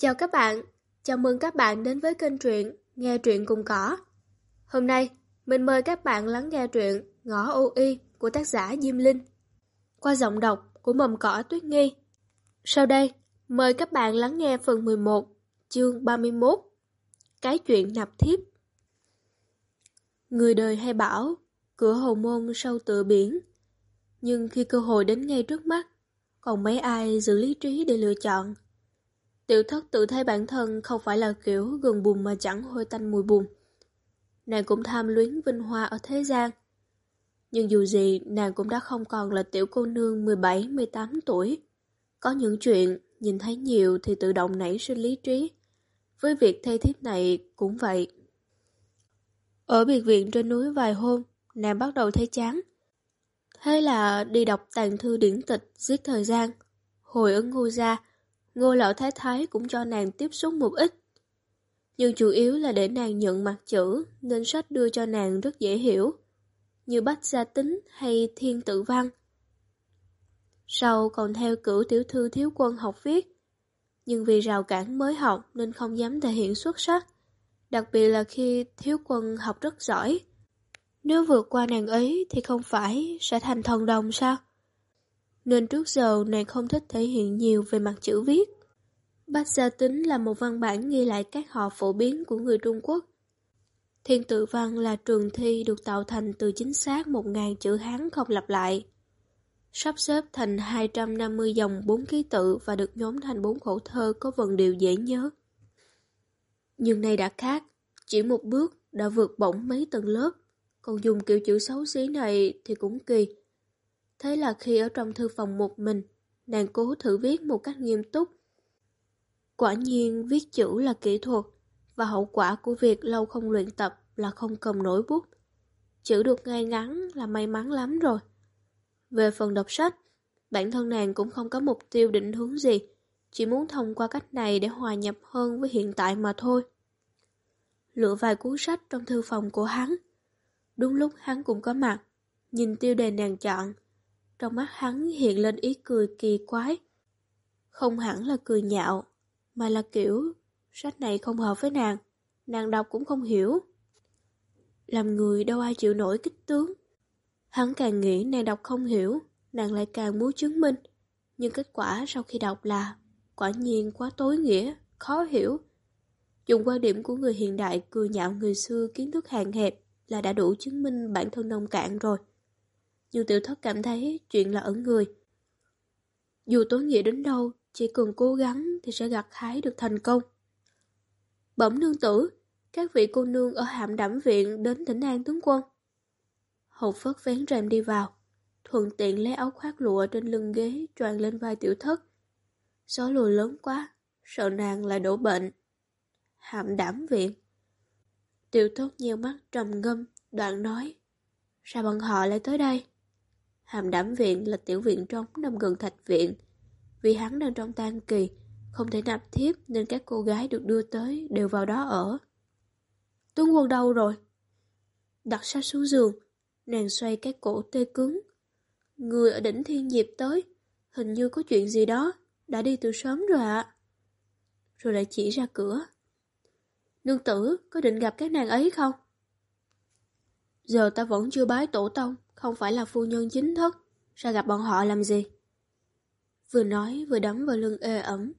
Chào các bạn, chào mừng các bạn đến với kênh truyện Nghe truyện cùng cỏ. Hôm nay, mình mời các bạn lắng nghe truyện Ngõ ô y của tác giả Diêm Linh. Qua giọng đọc của mầm cỏ Tuyết Nghi. Sau đây, mời các bạn lắng nghe phần 11, chương 31 Cái chuyện nạp thiếp. Người đời hay bảo cửa hồ môn sâu tựa biển. Nhưng khi cơ hội đến ngay trước mắt còn mấy ai giữ lý trí để lựa chọn? Tiểu thất tự thấy bản thân không phải là kiểu gần bùn mà chẳng hôi tanh mùi bùn. Nàng cũng tham luyến vinh hoa ở thế gian. Nhưng dù gì, nàng cũng đã không còn là tiểu cô nương 17-18 tuổi. Có những chuyện nhìn thấy nhiều thì tự động nảy sinh lý trí. Với việc thay thiếp này cũng vậy. Ở biệt viện trên núi vài hôm, nàng bắt đầu thấy chán. Thế là đi đọc tàn thư điển tịch, giết thời gian. Hồi ứng ngu ra, Ngô lão thái thái cũng cho nàng tiếp xúc một ít. Nhưng chủ yếu là để nàng nhận mặt chữ nên sách đưa cho nàng rất dễ hiểu, như Bách Gia Tính hay Thiên Tự Văn. Sau còn theo cử tiểu thư thiếu quân học viết, nhưng vì rào cản mới học nên không dám thể hiện xuất sắc, đặc biệt là khi thiếu quân học rất giỏi. Nếu vượt qua nàng ấy thì không phải sẽ thành thần đồng sao? Nên trước giờ nàng không thích thể hiện nhiều về mặt chữ viết. Bách gia tính là một văn bản ghi lại các họ phổ biến của người Trung Quốc. Thiên tự văn là trường thi được tạo thành từ chính xác 1.000 chữ Hán không lặp lại. Sắp xếp thành 250 dòng bốn ký tự và được nhóm thành bốn khẩu thơ có vần điều dễ nhớ. Nhưng nay đã khác, chỉ một bước đã vượt bổng mấy tầng lớp, còn dùng kiểu chữ xấu xí này thì cũng kỳ. Thế là khi ở trong thư phòng một mình, nàng cố thử viết một cách nghiêm túc. Quả nhiên viết chữ là kỹ thuật, và hậu quả của việc lâu không luyện tập là không cầm nổi bút. Chữ được ngay ngắn là may mắn lắm rồi. Về phần đọc sách, bản thân nàng cũng không có mục tiêu định hướng gì, chỉ muốn thông qua cách này để hòa nhập hơn với hiện tại mà thôi. Lựa vài cuốn sách trong thư phòng của hắn. Đúng lúc hắn cũng có mặt, nhìn tiêu đề nàng chọn, trong mắt hắn hiện lên ý cười kỳ quái. Không hẳn là cười nhạo, mà là kiểu sách này không hợp với nàng, nàng đọc cũng không hiểu. Làm người đâu ai chịu nổi kích tướng. Hắn càng nghĩ nàng đọc không hiểu, nàng lại càng muốn chứng minh. Nhưng kết quả sau khi đọc là quả nhiên quá tối nghĩa, khó hiểu. Dùng quan điểm của người hiện đại cười nhạo người xưa kiến thức hạn hẹp là đã đủ chứng minh bản thân nông cạn rồi nhưng tiểu thất cảm thấy chuyện là ở người. Dù tối nghĩa đến đâu, chỉ cần cố gắng thì sẽ gặt hái được thành công. Bẩm nương tử, các vị cô nương ở hạm đảm viện đến thỉnh an tướng quân. Hậu phất vén rèm đi vào, thuận tiện lấy áo khoác lụa trên lưng ghế choàng lên vai tiểu thất. Gió lùa lớn quá, sợ nàng lại đổ bệnh. Hạm đảm viện. Tiểu thất nheo mắt trầm ngâm, đoạn nói. Sao bọn họ lại tới đây? Hàm đảm viện là tiểu viện trống nằm gần thạch viện. Vì hắn đang trong tan kỳ, không thể nạp thiếp nên các cô gái được đưa tới đều vào đó ở. Tuấn quân đâu rồi? Đặt sách xuống giường, nàng xoay cái cổ tê cứng. Người ở đỉnh thiên diệp tới, hình như có chuyện gì đó, đã đi từ sớm rồi ạ. Rồi lại chỉ ra cửa. Nương tử, có định gặp các nàng ấy không? Giờ ta vẫn chưa bái tổ tông, không phải là phu nhân chính thức, sao gặp bọn họ làm gì? Vừa nói vừa đấm vào lưng ê ẩm.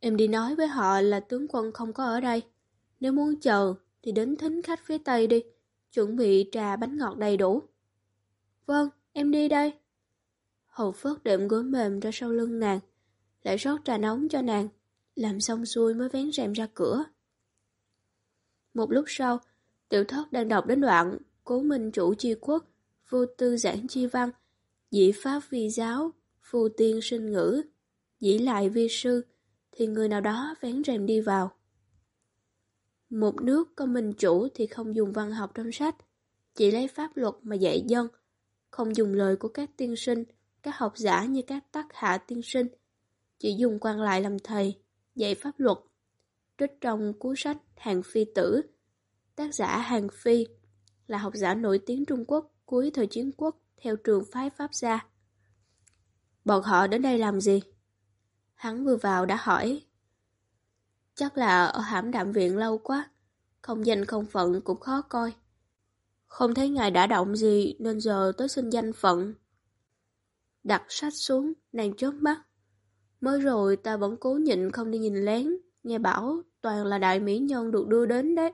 Em đi nói với họ là tướng quân không có ở đây. Nếu muốn chờ thì đến thính khách phía Tây đi, chuẩn bị trà bánh ngọt đầy đủ. Vâng, em đi đây. Hậu Phước đệm gối mềm ra sau lưng nàng, lại rót trà nóng cho nàng, làm xong xuôi mới vén rèm ra cửa. Một lúc sau, tiểu thất đang đọc đến đoạn Cố Minh chủ chi quốc vô tư giảng chi văn, dĩ pháp vi giáo, phù tiên sinh ngữ, dĩ lại vi sư, thì người nào đó vén rèm đi vào. Một nước có minh chủ thì không dùng văn học trong sách, chỉ lấy pháp luật mà dạy dân, không dùng lời của các tiên sinh, các học giả như các tác hạ tiên sinh, chỉ dùng quan lại làm thầy, dạy pháp luật. Trích trong cuốn sách Hàng Phi Tử, tác giả Hàng Phi là học giả nổi tiếng Trung Quốc cuối thời chiến quốc theo trường phái Pháp gia. Bọn họ đến đây làm gì? Hắn vừa vào đã hỏi. Chắc là ở hãm đạm viện lâu quá, không danh không phận cũng khó coi. Không thấy ngài đã động gì nên giờ tới xin danh phận. Đặt sách xuống, nàng chớp mắt. Mới rồi ta vẫn cố nhịn không đi nhìn lén, nghe bảo toàn là đại mỹ nhân được đưa đến đấy.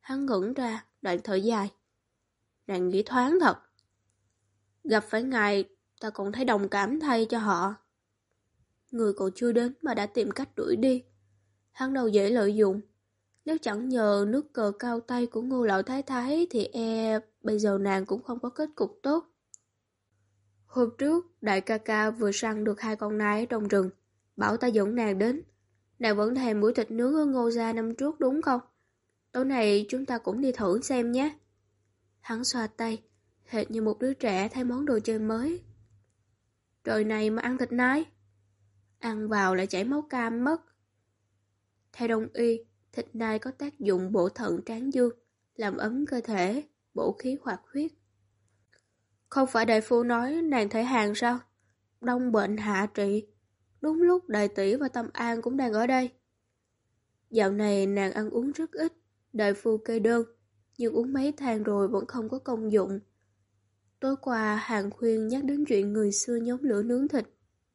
Hắn ngẩn ra, đoạn thở dài. Nàng nghĩ thoáng thật. Gặp phải ngài, ta còn thấy đồng cảm thay cho họ. Người còn chưa đến mà đã tìm cách đuổi đi. Hắn đâu dễ lợi dụng. Nếu chẳng nhờ nước cờ cao tay của ngô lão thái thái thì e bây giờ nàng cũng không có kết cục tốt. Hôm trước, đại ca ca vừa săn được hai con nai ở trong rừng. Bảo ta dẫn nàng đến. Nàng vẫn thèm buổi thịt nướng ở ngô gia năm trước đúng không? Tối nay chúng ta cũng đi thử xem nhé. Hắn xoa tay, hệt như một đứa trẻ thay món đồ chơi mới. Trời này mà ăn thịt nai. Ăn vào lại chảy máu cam mất. Theo đông y, thịt nai có tác dụng bổ thận tráng dương, làm ấm cơ thể, bổ khí hoạt huyết. Không phải đại phu nói nàng thể hàng sao? Đông bệnh hạ trị. Đúng lúc đại tỷ và tâm an cũng đang ở đây. Dạo này nàng ăn uống rất ít, đại phu kê đơn, nhưng uống mấy thang rồi vẫn không có công dụng. Tối qua hàng khuyên nhắc đến chuyện người xưa nhóm lửa nướng thịt,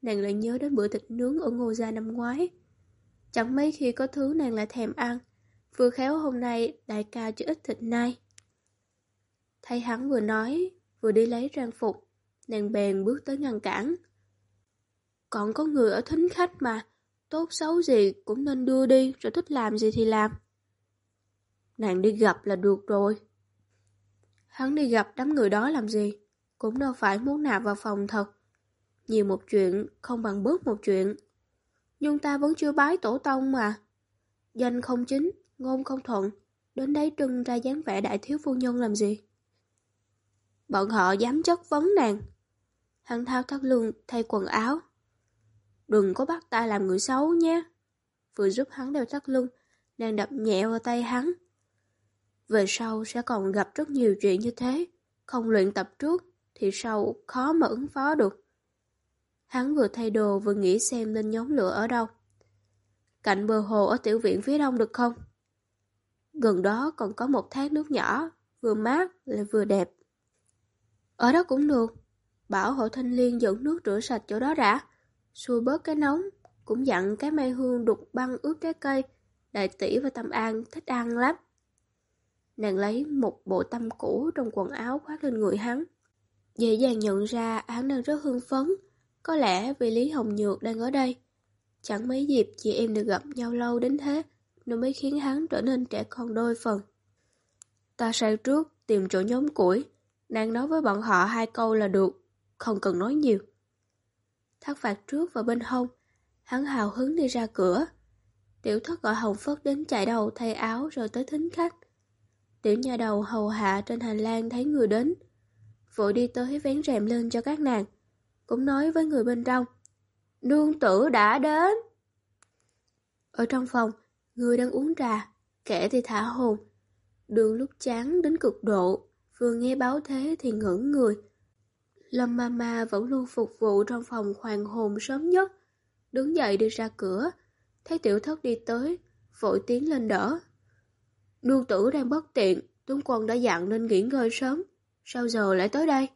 nàng lại nhớ đến bữa thịt nướng ở Ngô Gia năm ngoái. Chẳng mấy khi có thứ nàng lại thèm ăn, vừa khéo hôm nay đại ca cho ít thịt nai. Thấy hắn vừa nói, vừa đi lấy trang phục, nàng bèn bước tới ngăn cản. Còn có người ở thính khách mà, tốt xấu gì cũng nên đưa đi rồi thích làm gì thì làm. Nàng đi gặp là được rồi. Hắn đi gặp đám người đó làm gì, cũng đâu phải muốn nạp vào phòng thật. Nhiều một chuyện không bằng bước một chuyện. Nhưng ta vẫn chưa bái tổ tông mà. Danh không chính, ngôn không thuận, đến đấy trưng ra dáng vẻ đại thiếu phu nhân làm gì? Bọn họ dám chất vấn nàng. Hắn thao thắt lưng thay quần áo. Đừng có bắt ta làm người xấu nhé. Vừa giúp hắn đeo thắt lưng, nàng đập nhẹ vào tay hắn. Về sau sẽ còn gặp rất nhiều chuyện như thế. Không luyện tập trước thì sau khó mà ứng phó được. Hắn vừa thay đồ vừa nghĩ xem nên nhóm lửa ở đâu. Cạnh bờ hồ ở tiểu viện phía đông được không? Gần đó còn có một thác nước nhỏ, vừa mát lại vừa đẹp. Ở đó cũng được. Bảo hộ thanh liên dẫn nước rửa sạch chỗ đó đã. Xua bớt cái nóng. Cũng dặn cái mai hương đục băng ướt trái cây. Đại tỷ và Tâm An thích ăn lắm. Nàng lấy một bộ tâm cũ trong quần áo khoác lên người hắn. Dễ dàng nhận ra hắn đang rất hưng phấn. Có lẽ vì Lý Hồng Nhược đang ở đây. Chẳng mấy dịp chị em được gặp nhau lâu đến thế, nó mới khiến hắn trở nên trẻ con đôi phần. Ta sang trước, tìm chỗ nhóm củi, Nàng nói với bọn họ hai câu là được, không cần nói nhiều. Thắt phạt trước vào bên hông, hắn hào hứng đi ra cửa. Tiểu thất gọi Hồng Phất đến chạy đầu thay áo rồi tới thính khách. Tiểu nhà đầu hầu hạ trên hành lang thấy người đến. Vội đi tới vén rèm lên cho các nàng. Cũng nói với người bên trong. Nương tử đã đến. Ở trong phòng, người đang uống trà, kẻ thì thả hồn. Đường lúc chán đến cực độ, Vừa nghe báo thế thì ngẩn người. Lâm Mama vẫn luôn phục vụ trong phòng hoàng hồn sớm nhất. Đứng dậy đi ra cửa, thấy tiểu thất đi tới, vội tiến lên đỡ. Nương tử đang bất tiện, tướng quân đã dặn nên nghỉ ngơi sớm. Sao giờ lại tới đây?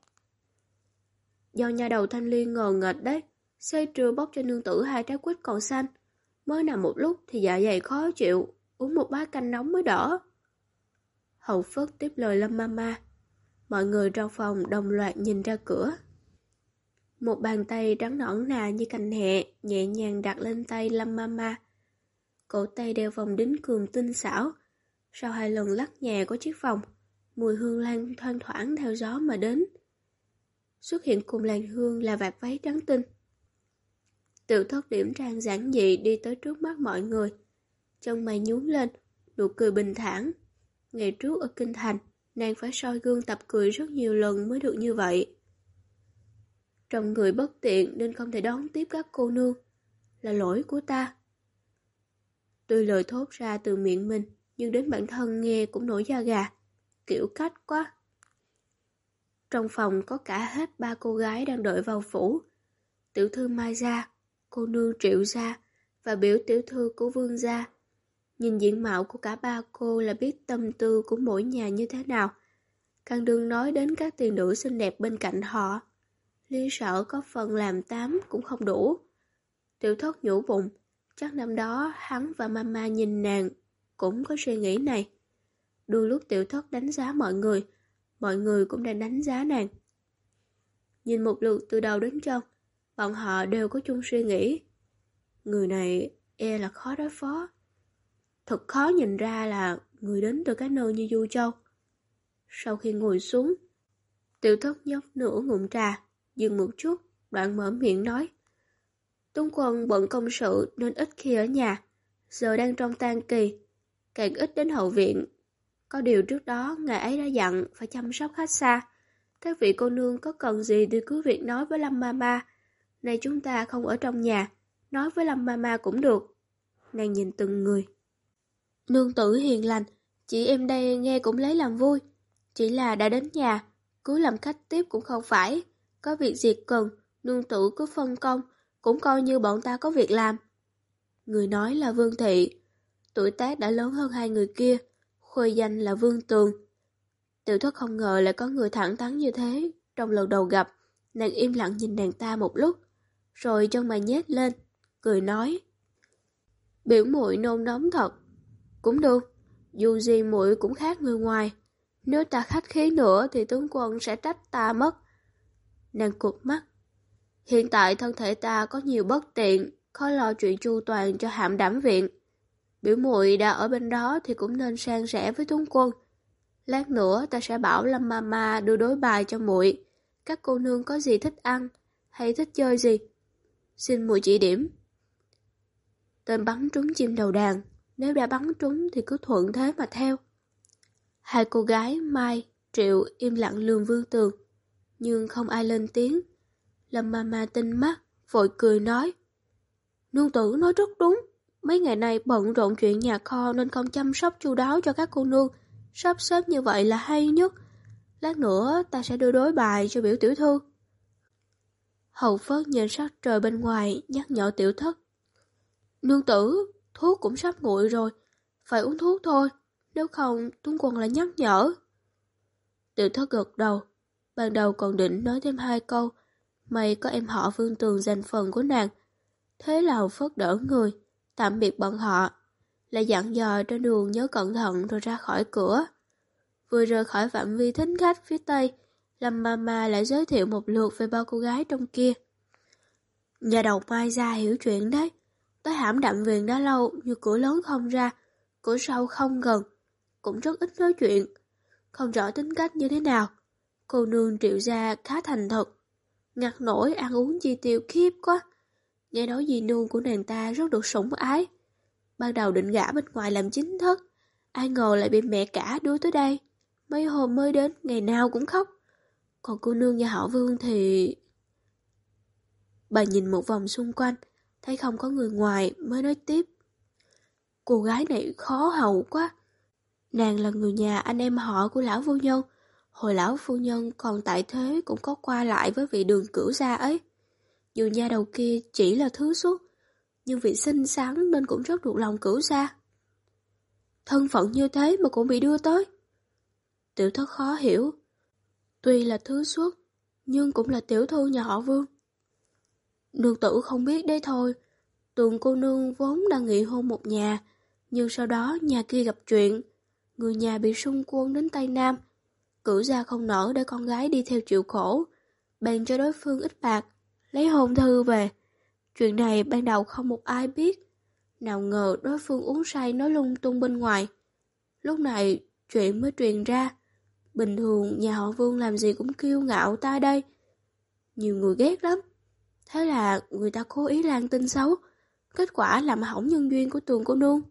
Do nhà đầu thanh liên ngờ nghệch đấy, xe trưa bóc cho nương tử hai trái quýt còn xanh. Mới nằm một lúc thì dạ dày khó chịu, uống một bát canh nóng mới đỡ. Hậu Phất tiếp lời Lâm Mama. Mọi người trong phòng đồng loạt nhìn ra cửa. Một bàn tay trắng nõn nà như cành hẹ nhẹ nhàng đặt lên tay Lâm Mama. Cổ tay đeo vòng đính cường tinh xảo. Sau hai lần lắc nhà của chiếc phòng mùi hương lan thoang thoảng theo gió mà đến. Xuất hiện cùng làn hương là vạt váy trắng tinh. Tự thất điểm trang giản dị đi tới trước mắt mọi người. Chân mày nhún lên, nụ cười bình thản. Ngày trước ở Kinh Thành, Nàng phải soi gương tập cười rất nhiều lần mới được như vậy. Trong người bất tiện nên không thể đón tiếp các cô nương. Là lỗi của ta. Tuy lời thốt ra từ miệng mình, nhưng đến bản thân nghe cũng nổi da gà. Kiểu cách quá. Trong phòng có cả hết ba cô gái đang đợi vào phủ. Tiểu thư Mai Gia, cô nương Triệu Gia và biểu tiểu thư của Vương Gia Nhìn diện mạo của cả ba cô là biết tâm tư của mỗi nhà như thế nào. Càng đừng nói đến các tiền nữ xinh đẹp bên cạnh họ. Liên sợ có phần làm tám cũng không đủ. Tiểu thất nhủ bụng, chắc năm đó hắn và mama nhìn nàng cũng có suy nghĩ này. Đôi lúc tiểu thất đánh giá mọi người, mọi người cũng đang đánh giá nàng. Nhìn một lượt từ đầu đến chân, bọn họ đều có chung suy nghĩ. Người này e là khó đối phó. Thật khó nhìn ra là người đến từ các nơi như Du Châu. Sau khi ngồi xuống, tiểu thất nhấp nửa ngụm trà, dừng một chút, đoạn mở miệng nói. Tuấn quân bận công sự nên ít khi ở nhà, giờ đang trong tan kỳ, càng ít đến hậu viện. Có điều trước đó, ngài ấy đã dặn phải chăm sóc khách xa. Các vị cô nương có cần gì thì cứ việc nói với Lâm Mama. Này chúng ta không ở trong nhà, nói với Lâm Mama cũng được. Nàng nhìn từng người. Nương tử hiền lành, chị em đây nghe cũng lấy làm vui. Chỉ là đã đến nhà, cứ làm khách tiếp cũng không phải. Có việc gì cần, nương tử cứ phân công, cũng coi như bọn ta có việc làm. Người nói là Vương Thị, tuổi tác đã lớn hơn hai người kia, khôi danh là Vương Tường. Tiểu thất không ngờ lại có người thẳng thắn như thế, trong lần đầu gặp, nàng im lặng nhìn nàng ta một lúc, rồi chân mày nhét lên, cười nói. Biểu muội nôn nóng thật, cũng được, dù gì muội cũng khác người ngoài, nếu ta khách khí nữa thì tướng quân sẽ trách ta mất. Nàng cụt mắt. Hiện tại thân thể ta có nhiều bất tiện, khó lo chuyện chu toàn cho hạm đảm viện. Biểu muội đã ở bên đó thì cũng nên sang sẻ với tướng quân. Lát nữa ta sẽ bảo Lâm Mama đưa đối bài cho muội. Các cô nương có gì thích ăn hay thích chơi gì? Xin muội chỉ điểm. Tên bắn trúng chim đầu đàn, nếu đã bắn trúng thì cứ thuận thế mà theo. Hai cô gái Mai, Triệu im lặng lường vương tường, nhưng không ai lên tiếng. Lâm Mama tinh mắt, vội cười nói. Nương tử nói rất đúng, mấy ngày nay bận rộn chuyện nhà kho nên không chăm sóc chu đáo cho các cô nương. Sắp xếp như vậy là hay nhất. Lát nữa ta sẽ đưa đối bài cho biểu tiểu thư. Hậu Phất nhìn sắc trời bên ngoài, nhắc nhở tiểu thất. Nương tử, thuốc cũng sắp nguội rồi, phải uống thuốc thôi, nếu không Tuấn Quân lại nhắc nhở. Tiểu thất gật đầu, ban đầu còn định nói thêm hai câu, may có em họ Vương Tường giành phần của nàng. Thế là Hậu Phất đỡ người, tạm biệt bọn họ, lại dặn dò trên đường nhớ cẩn thận rồi ra khỏi cửa. Vừa rời khỏi phạm vi thính khách phía tây, Lâm Mama lại giới thiệu một lượt về bao cô gái trong kia. Nhà đầu Mai ra hiểu chuyện đấy. Tới hãm đạm viện đã lâu như cửa lớn không ra, cửa sau không gần, cũng rất ít nói chuyện. Không rõ tính cách như thế nào. Cô nương triệu gia khá thành thật. Ngặt nổi ăn uống chi tiêu khiếp quá. Nghe nói dì nương của nàng ta rất được sủng ái. Ban đầu định gả bên ngoài làm chính thất. Ai ngờ lại bị mẹ cả đưa tới đây. Mấy hôm mới đến, ngày nào cũng khóc. Còn cô nương nhà họ Vương thì... Bà nhìn một vòng xung quanh, thấy không có người ngoài mới nói tiếp. Cô gái này khó hầu quá. Nàng là người nhà anh em họ của lão phu nhân. Hồi lão phu nhân còn tại thế cũng có qua lại với vị đường cửu gia ấy. Dù nhà đầu kia chỉ là thứ suốt nhưng vị xinh xắn nên cũng rất được lòng cửu gia. Thân phận như thế mà cũng bị đưa tới. Tiểu thất khó hiểu. Tuy là thứ suốt nhưng cũng là tiểu thư nhà họ vương. Nương tử không biết đấy thôi. Tường cô nương vốn đang nghị hôn một nhà, nhưng sau đó nhà kia gặp chuyện. Người nhà bị xung quân đến Tây Nam. cửu gia không nở để con gái đi theo chịu khổ. Bèn cho đối phương ít bạc, lấy hôn thư về. Chuyện này ban đầu không một ai biết. Nào ngờ đối phương uống say nói lung tung bên ngoài. Lúc này chuyện mới truyền ra. Bình thường nhà họ Vương làm gì cũng kiêu ngạo ta đây. Nhiều người ghét lắm. Thế là người ta cố ý lan tin xấu. Kết quả làm hỏng nhân duyên của tường cô nương.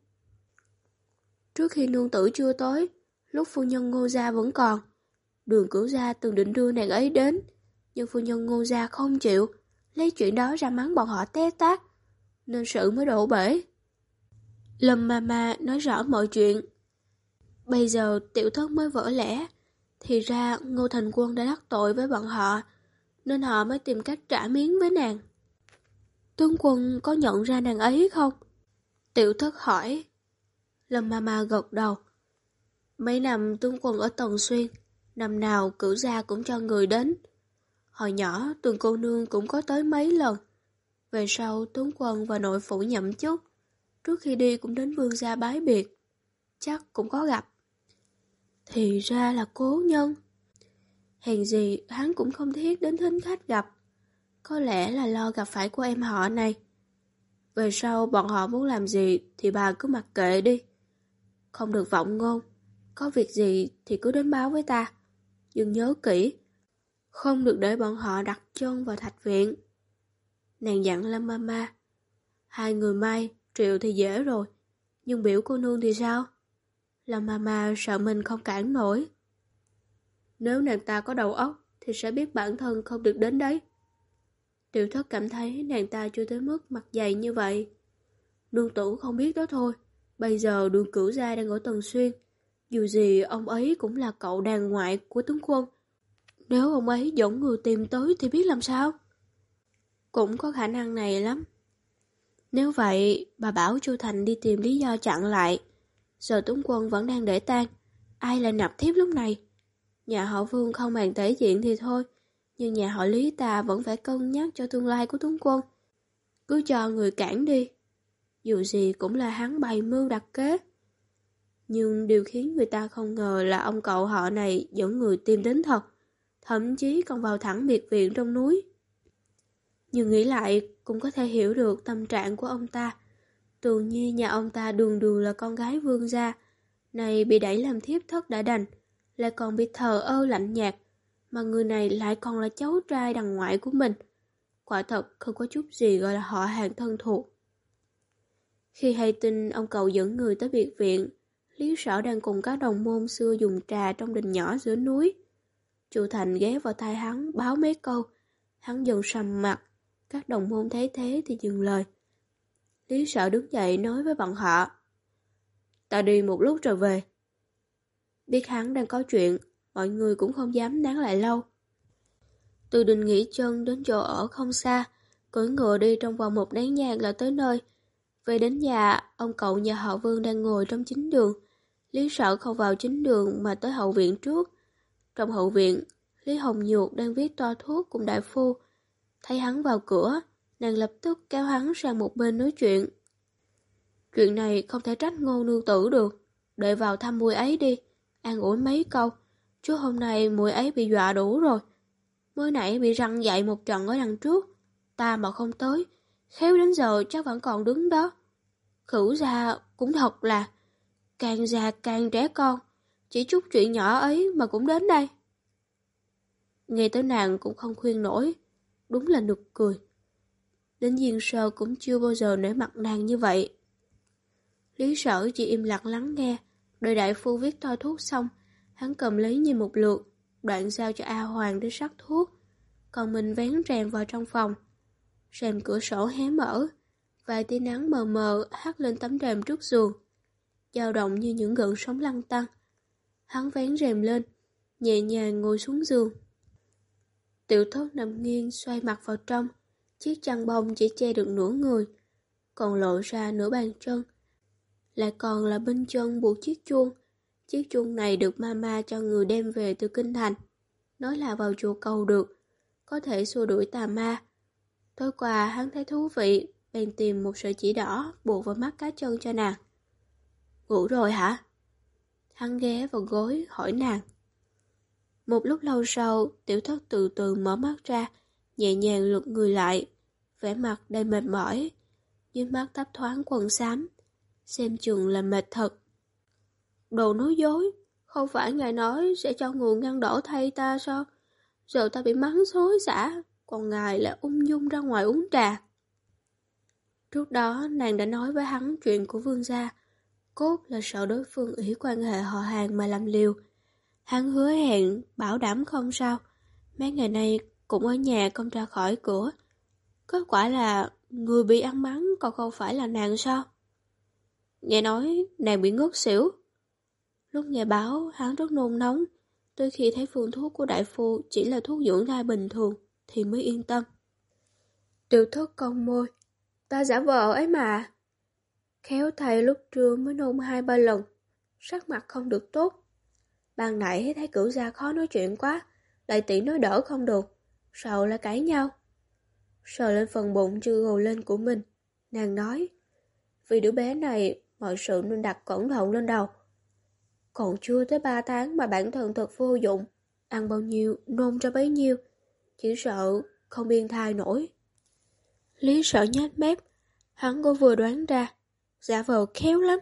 Trước khi nương tử chưa tới, lúc phu nhân ngô gia vẫn còn. Đường cửu gia từng định đưa nàng ấy đến, nhưng phu nhân ngô gia không chịu, lấy chuyện đó ra mắng bọn họ té tác, nên sự mới đổ bể. Lâm Mama nói rõ mọi chuyện. Bây giờ tiểu thất mới vỡ lẽ, thì ra Ngô Thành Quân đã đắc tội với bọn họ, nên họ mới tìm cách trả miếng với nàng. Tướng quân có nhận ra nàng ấy không? Tiểu thất hỏi. Lâm Mama gật đầu. Mấy năm tướng quân ở Tần Xuyên, năm nào cử gia cũng cho người đến. Hồi nhỏ, tuần cô nương cũng có tới mấy lần. Về sau, tướng quân và nội phủ nhậm chút. Trước khi đi cũng đến vương gia bái biệt. Chắc cũng có gặp. Thì ra là cố nhân. Hèn gì, hắn cũng không thiết đến thính khách gặp. Có lẽ là lo gặp phải của em họ này. Về sau bọn họ muốn làm gì thì bà cứ mặc kệ đi. Không được vọng ngôn. Có việc gì thì cứ đến báo với ta. Nhưng nhớ kỹ. Không được để bọn họ đặt chân vào thạch viện. Nàng dặn Lâm Mama. Hai người mai, triệu thì dễ rồi. Nhưng biểu cô nương thì sao? Lâm Mama sợ mình không cản nổi. Nếu nàng ta có đầu óc thì sẽ biết bản thân không được đến đấy. Tiểu thất cảm thấy nàng ta chưa tới mức mặt dày như vậy. Nương tủ không biết đó thôi. Bây giờ đường cửu gia đang ở Tần Xuyên. Dù gì ông ấy cũng là cậu đàn ngoại của tướng quân. Nếu ông ấy dẫn người tìm tới thì biết làm sao? Cũng có khả năng này lắm. Nếu vậy, bà bảo Chu Thành đi tìm lý do chặn lại. Giờ tướng quân vẫn đang để tan. Ai là nạp thiếp lúc này? Nhà họ Vương không màng thể diện thì thôi, nhưng nhà họ Lý ta vẫn phải cân nhắc cho tương lai của tướng quân. Cứ cho người cản đi. Dù gì cũng là hắn bày mưu đặt kế. Nhưng điều khiến người ta không ngờ là ông cậu họ này dẫn người tìm đến thật. Thậm chí còn vào thẳng biệt viện trong núi. Nhưng nghĩ lại cũng có thể hiểu được tâm trạng của ông ta. Tự nhi nhà ông ta đường đường là con gái vương gia. Này bị đẩy làm thiếp thất đã đành. Lại còn bị thờ ơ lạnh nhạt mà người này lại còn là cháu trai đằng ngoại của mình. Quả thật không có chút gì gọi là họ hàng thân thuộc. Khi hay tin ông cậu dẫn người tới biệt viện, Lý Sở đang cùng các đồng môn xưa dùng trà trong đình nhỏ giữa núi. Chu Thành ghé vào tai hắn báo mấy câu, hắn dần sầm mặt, các đồng môn thấy thế thì dừng lời. Lý Sở đứng dậy nói với bọn họ. Ta đi một lúc rồi về. Biết hắn đang có chuyện, mọi người cũng không dám nán lại lâu. Từ đình nghỉ chân đến chỗ ở không xa, cưỡi ngựa đi trong vòng một nén nhang là tới nơi. Về đến nhà, ông cậu nhà họ Vương đang ngồi trong chính đường. Lý sợ không vào chính đường mà tới hậu viện trước. Trong hậu viện, Lý Hồng Nhược đang viết toa thuốc cùng đại phu. Thấy hắn vào cửa, nàng lập tức kéo hắn sang một bên nói chuyện. Chuyện này không thể trách ngô nương tử được, đợi vào thăm mùi ấy đi, an ủi mấy câu. Chứ hôm nay mùi ấy bị dọa đủ rồi. Mới nãy bị răng dậy một trận ở đằng trước. Ta mà không tới, khéo đến giờ chắc vẫn còn đứng đó. Khử ra cũng thật là càng già càng trẻ con. Chỉ chút chuyện nhỏ ấy mà cũng đến đây. Nghe tới nàng cũng không khuyên nổi. Đúng là nực cười. Đến Diên Sơ cũng chưa bao giờ nể mặt nàng như vậy. Lý sở chỉ im lặng lắng nghe, đợi đại phu viết toa thuốc xong, Hắn cầm lấy như một lượt, đoạn giao cho A Hoàng đi sắc thuốc, còn mình vén rèm vào trong phòng. Rèm cửa sổ hé mở, vài tia nắng mờ mờ hắt lên tấm rèm trước giường, dao động như những gợn sóng lăn tăng. Hắn vén rèm lên, nhẹ nhàng ngồi xuống giường. Tiểu thốt nằm nghiêng xoay mặt vào trong, chiếc chăn bông chỉ che được nửa người, còn lộ ra nửa bàn chân. Lại còn là bên chân buộc chiếc chuông, Chiếc chuông này được mama cho người đem về từ kinh thành. Nói là vào chùa cầu được, có thể xua đuổi tà ma. Tối qua hắn thấy thú vị, bèn tìm một sợi chỉ đỏ buộc vào mắt cá chân cho nàng. Ngủ rồi hả? Hắn ghé vào gối hỏi nàng. Một lúc lâu sau, tiểu thất từ từ mở mắt ra, nhẹ nhàng lục người lại, vẻ mặt đầy mệt mỏi, dưới mắt thấp thoáng quần xám, xem chừng là mệt thật. Đồ nói dối, không phải ngài nói sẽ cho người ngăn đổ thay ta sao? Giờ ta bị mắng xối xả, còn ngài là ung dung ra ngoài uống trà. Trước đó nàng đã nói với hắn chuyện của vương gia, cốt là sợ đối phương ủy quan hệ họ hàng mà làm liều. Hắn hứa hẹn, bảo đảm không sao. Mấy ngày nay cũng ở nhà không ra khỏi cửa. Kết quả là người bị ăn mắng còn không phải là nàng sao? Nghe nói nàng bị ngất xỉu. Lúc nghe báo, hắn rất nôn nóng. Tới khi thấy phương thuốc của đại phu chỉ là thuốc dưỡng thai bình thường, thì mới yên tâm. Tiểu thất con môi. Ta giả vờ ấy mà. Khéo thầy lúc trưa mới nôn hai ba lần, sắc mặt không được tốt. Ban nãy thấy cửu gia khó nói chuyện quá, đại tỷ nói đỡ không được, sợ là cãi nhau. Sờ lên phần bụng chưa gồ lên của mình, nàng nói, vì đứa bé này mọi sự nên đặt cẩn thận lên đầu. Còn chưa tới ba tháng mà bản thân thật vô dụng, ăn bao nhiêu nôn cho bấy nhiêu, chỉ sợ không biên thai nổi. Lý sợ nhát mép, hắn có vừa đoán ra, giả vờ khéo lắm.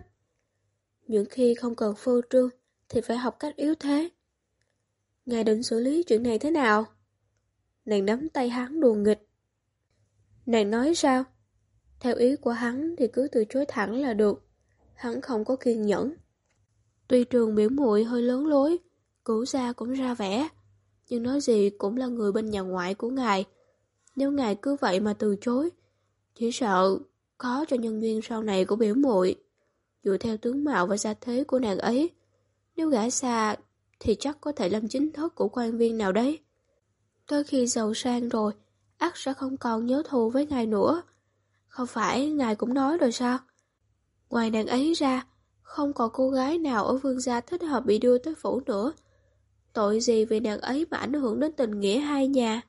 Những khi không cần phô trương thì phải học cách yếu thế. Ngài định xử lý chuyện này thế nào? Nàng nắm tay hắn đùa nghịch. Nàng nói sao? Theo ý của hắn thì cứ từ chối thẳng là được. Hắn không có kiên nhẫn. Tuy trường biểu muội hơi lớn lối, cửu gia cũng ra vẻ, nhưng nói gì cũng là người bên nhà ngoại của ngài. Nếu ngài cứ vậy mà từ chối, chỉ sợ khó cho nhân duyên sau này của biểu muội. Dựa theo tướng mạo và gia thế của nàng ấy, nếu gã xa thì chắc có thể làm chính thức của quan viên nào đấy. Tới khi giàu sang rồi, ắt sẽ không còn nhớ thù với ngài nữa. Không phải ngài cũng nói rồi sao? Ngoài nàng ấy ra, không còn cô gái nào ở vương gia thích hợp bị đưa tới phủ nữa. Tội gì vì nàng ấy mà ảnh hưởng đến tình nghĩa hai nhà.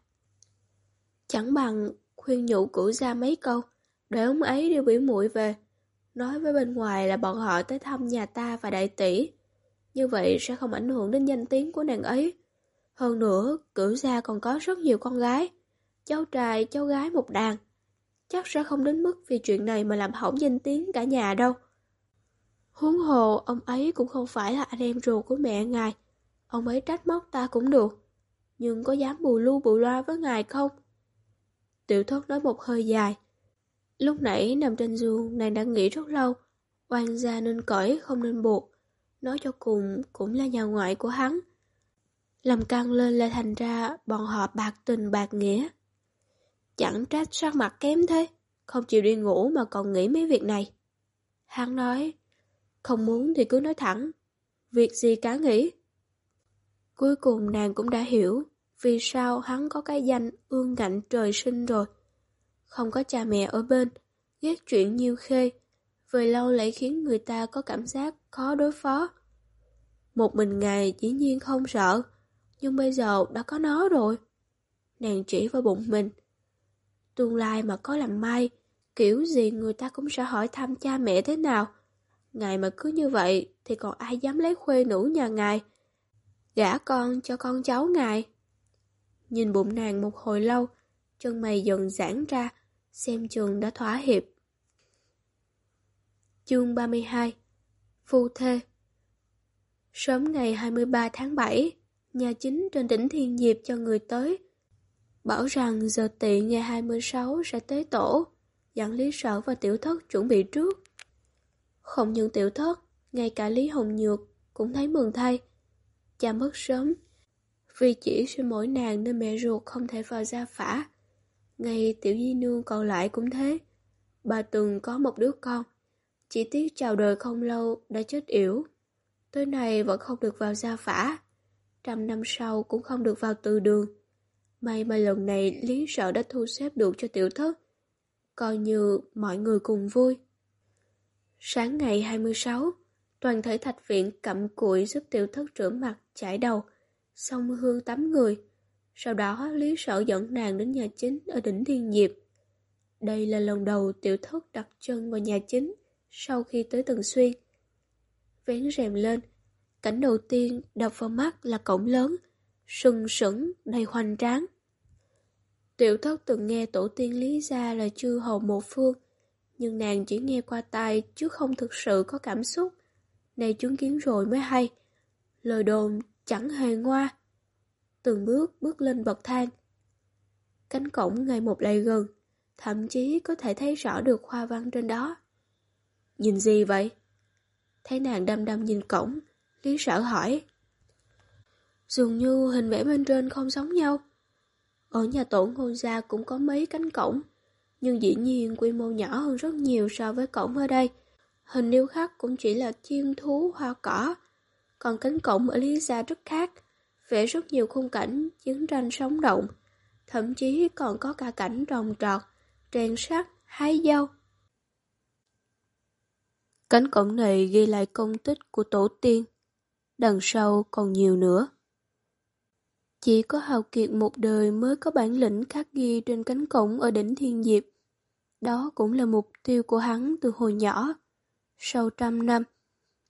Chẳng bằng khuyên nhủ cửu gia mấy câu, để ông ấy đưa biểu muội về. Nói với bên ngoài là bọn họ tới thăm nhà ta và đại tỷ. Như vậy sẽ không ảnh hưởng đến danh tiếng của nàng ấy. Hơn nữa, cửu gia còn có rất nhiều con gái. Cháu trai, cháu gái một đàn. Chắc sẽ không đến mức vì chuyện này mà làm hỏng danh tiếng cả nhà đâu. Huống hồ, ông ấy cũng không phải là anh em ruột của mẹ ngài. Ông ấy trách móc ta cũng được. Nhưng có dám bù lu bù loa với ngài không? Tiểu thất nói một hơi dài. Lúc nãy nằm trên giường, nàng đã nghĩ rất lâu. Oan gia nên cởi, không nên buộc. Nói cho cùng, cũng là nhà ngoại của hắn. Làm căng lên là thành ra bọn họ bạc tình bạc nghĩa. Chẳng trách sắc mặt kém thế, không chịu đi ngủ mà còn nghĩ mấy việc này. Hắn nói, không muốn thì cứ nói thẳng, việc gì cá nghĩ. Cuối cùng nàng cũng đã hiểu vì sao hắn có cái danh ương ngạnh trời sinh rồi. Không có cha mẹ ở bên, ghét chuyện nhiều khê, về lâu lại khiến người ta có cảm giác khó đối phó. Một mình ngài dĩ nhiên không sợ, nhưng bây giờ đã có nó rồi. Nàng chỉ vào bụng mình. Tương lai mà có làm may, kiểu gì người ta cũng sẽ hỏi thăm cha mẹ thế nào. Ngài mà cứ như vậy thì còn ai dám lấy khuê nữ nhà ngài. Gả con cho con cháu ngài. Nhìn bụng nàng một hồi lâu, chân mày dần giãn ra, xem chừng đã thỏa hiệp. Chương 32 Phu Thê Sớm ngày 23 tháng 7, nhà chính trên đỉnh Thiên Diệp cho người tới. Bảo rằng giờ tị ngày 26 sẽ tới tổ, dặn Lý Sở và Tiểu Thất chuẩn bị trước. Không những Tiểu Thất, ngay cả Lý Hồng Nhược cũng thấy mừng thay. Cha mất sớm, vì chỉ sinh mỗi nàng nên mẹ ruột không thể vào gia phả. Ngay Tiểu Di Nương còn lại cũng thế. Bà từng có một đứa con, chỉ tiếc chào đời không lâu đã chết yểu. Tới nay vẫn không được vào gia phả. Trăm năm sau cũng không được vào từ đường. May mà lần này Lý sợ đã thu xếp được cho tiểu thất. Coi như mọi người cùng vui. Sáng ngày 26, toàn thể thạch viện cặm cụi giúp tiểu thất rửa mặt, chải đầu, xong hương tắm người. Sau đó Lý sợ dẫn nàng đến nhà chính ở đỉnh Thiên Diệp. Đây là lần đầu tiểu thất đặt chân vào nhà chính sau khi tới Tần Xuyên. Vén rèm lên, cảnh đầu tiên đập vào mắt là cổng lớn, sừng sững, đầy hoành tráng. Tiểu thất từng nghe tổ tiên lý ra là chư hầu một phương, nhưng nàng chỉ nghe qua tai chứ không thực sự có cảm xúc. Này chứng kiến rồi mới hay. Lời đồn chẳng hề ngoa. Từng bước bước lên bậc thang. Cánh cổng ngày một lại gần, thậm chí có thể thấy rõ được hoa văn trên đó. Nhìn gì vậy? Thấy nàng đăm đăm nhìn cổng, Lý sở hỏi. Dường như hình vẽ bên trên không giống nhau. Ở nhà tổ ngôn gia cũng có mấy cánh cổng, nhưng dĩ nhiên quy mô nhỏ hơn rất nhiều so với cổng ở đây. Hình điêu khắc cũng chỉ là chim thú hoa cỏ, còn cánh cổng ở Lý Gia rất khác, vẽ rất nhiều khung cảnh, chiến tranh sống động, thậm chí còn có cả cảnh trồng trọt, rèn sắt, hái dâu. Cánh cổng này ghi lại công tích của tổ tiên, đằng sau còn nhiều nữa. Chỉ có hào kiệt một đời mới có bản lĩnh khắc ghi trên cánh cổng ở đỉnh Thiên Diệp. Đó cũng là mục tiêu của hắn từ hồi nhỏ. Sau trăm năm,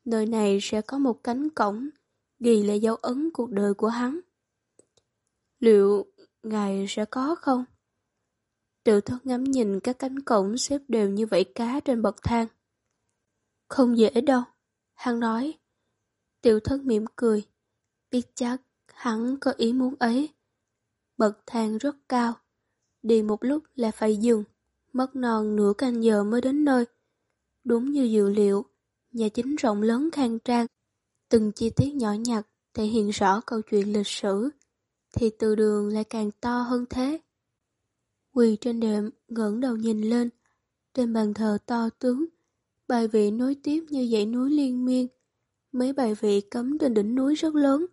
nơi này sẽ có một cánh cổng ghi lại dấu ấn cuộc đời của hắn. Liệu ngài sẽ có không? Tiểu thất ngắm nhìn các cánh cổng xếp đều như vảy cá trên bậc thang. Không dễ đâu, hắn nói. Tiểu thất mỉm cười, biết chắc hắn có ý muốn ấy. Bậc thang rất cao, đi một lúc là phải dừng, mất non nửa canh giờ mới đến nơi. Đúng như dự liệu, nhà chính rộng lớn khang trang, từng chi tiết nhỏ nhặt thể hiện rõ câu chuyện lịch sử, thì từ đường lại càng to hơn thế. Quỳ trên đệm, ngẩng đầu nhìn lên, trên bàn thờ to tướng, bài vị nối tiếp như dãy núi liên miên, mấy bài vị cấm trên đỉnh núi rất lớn.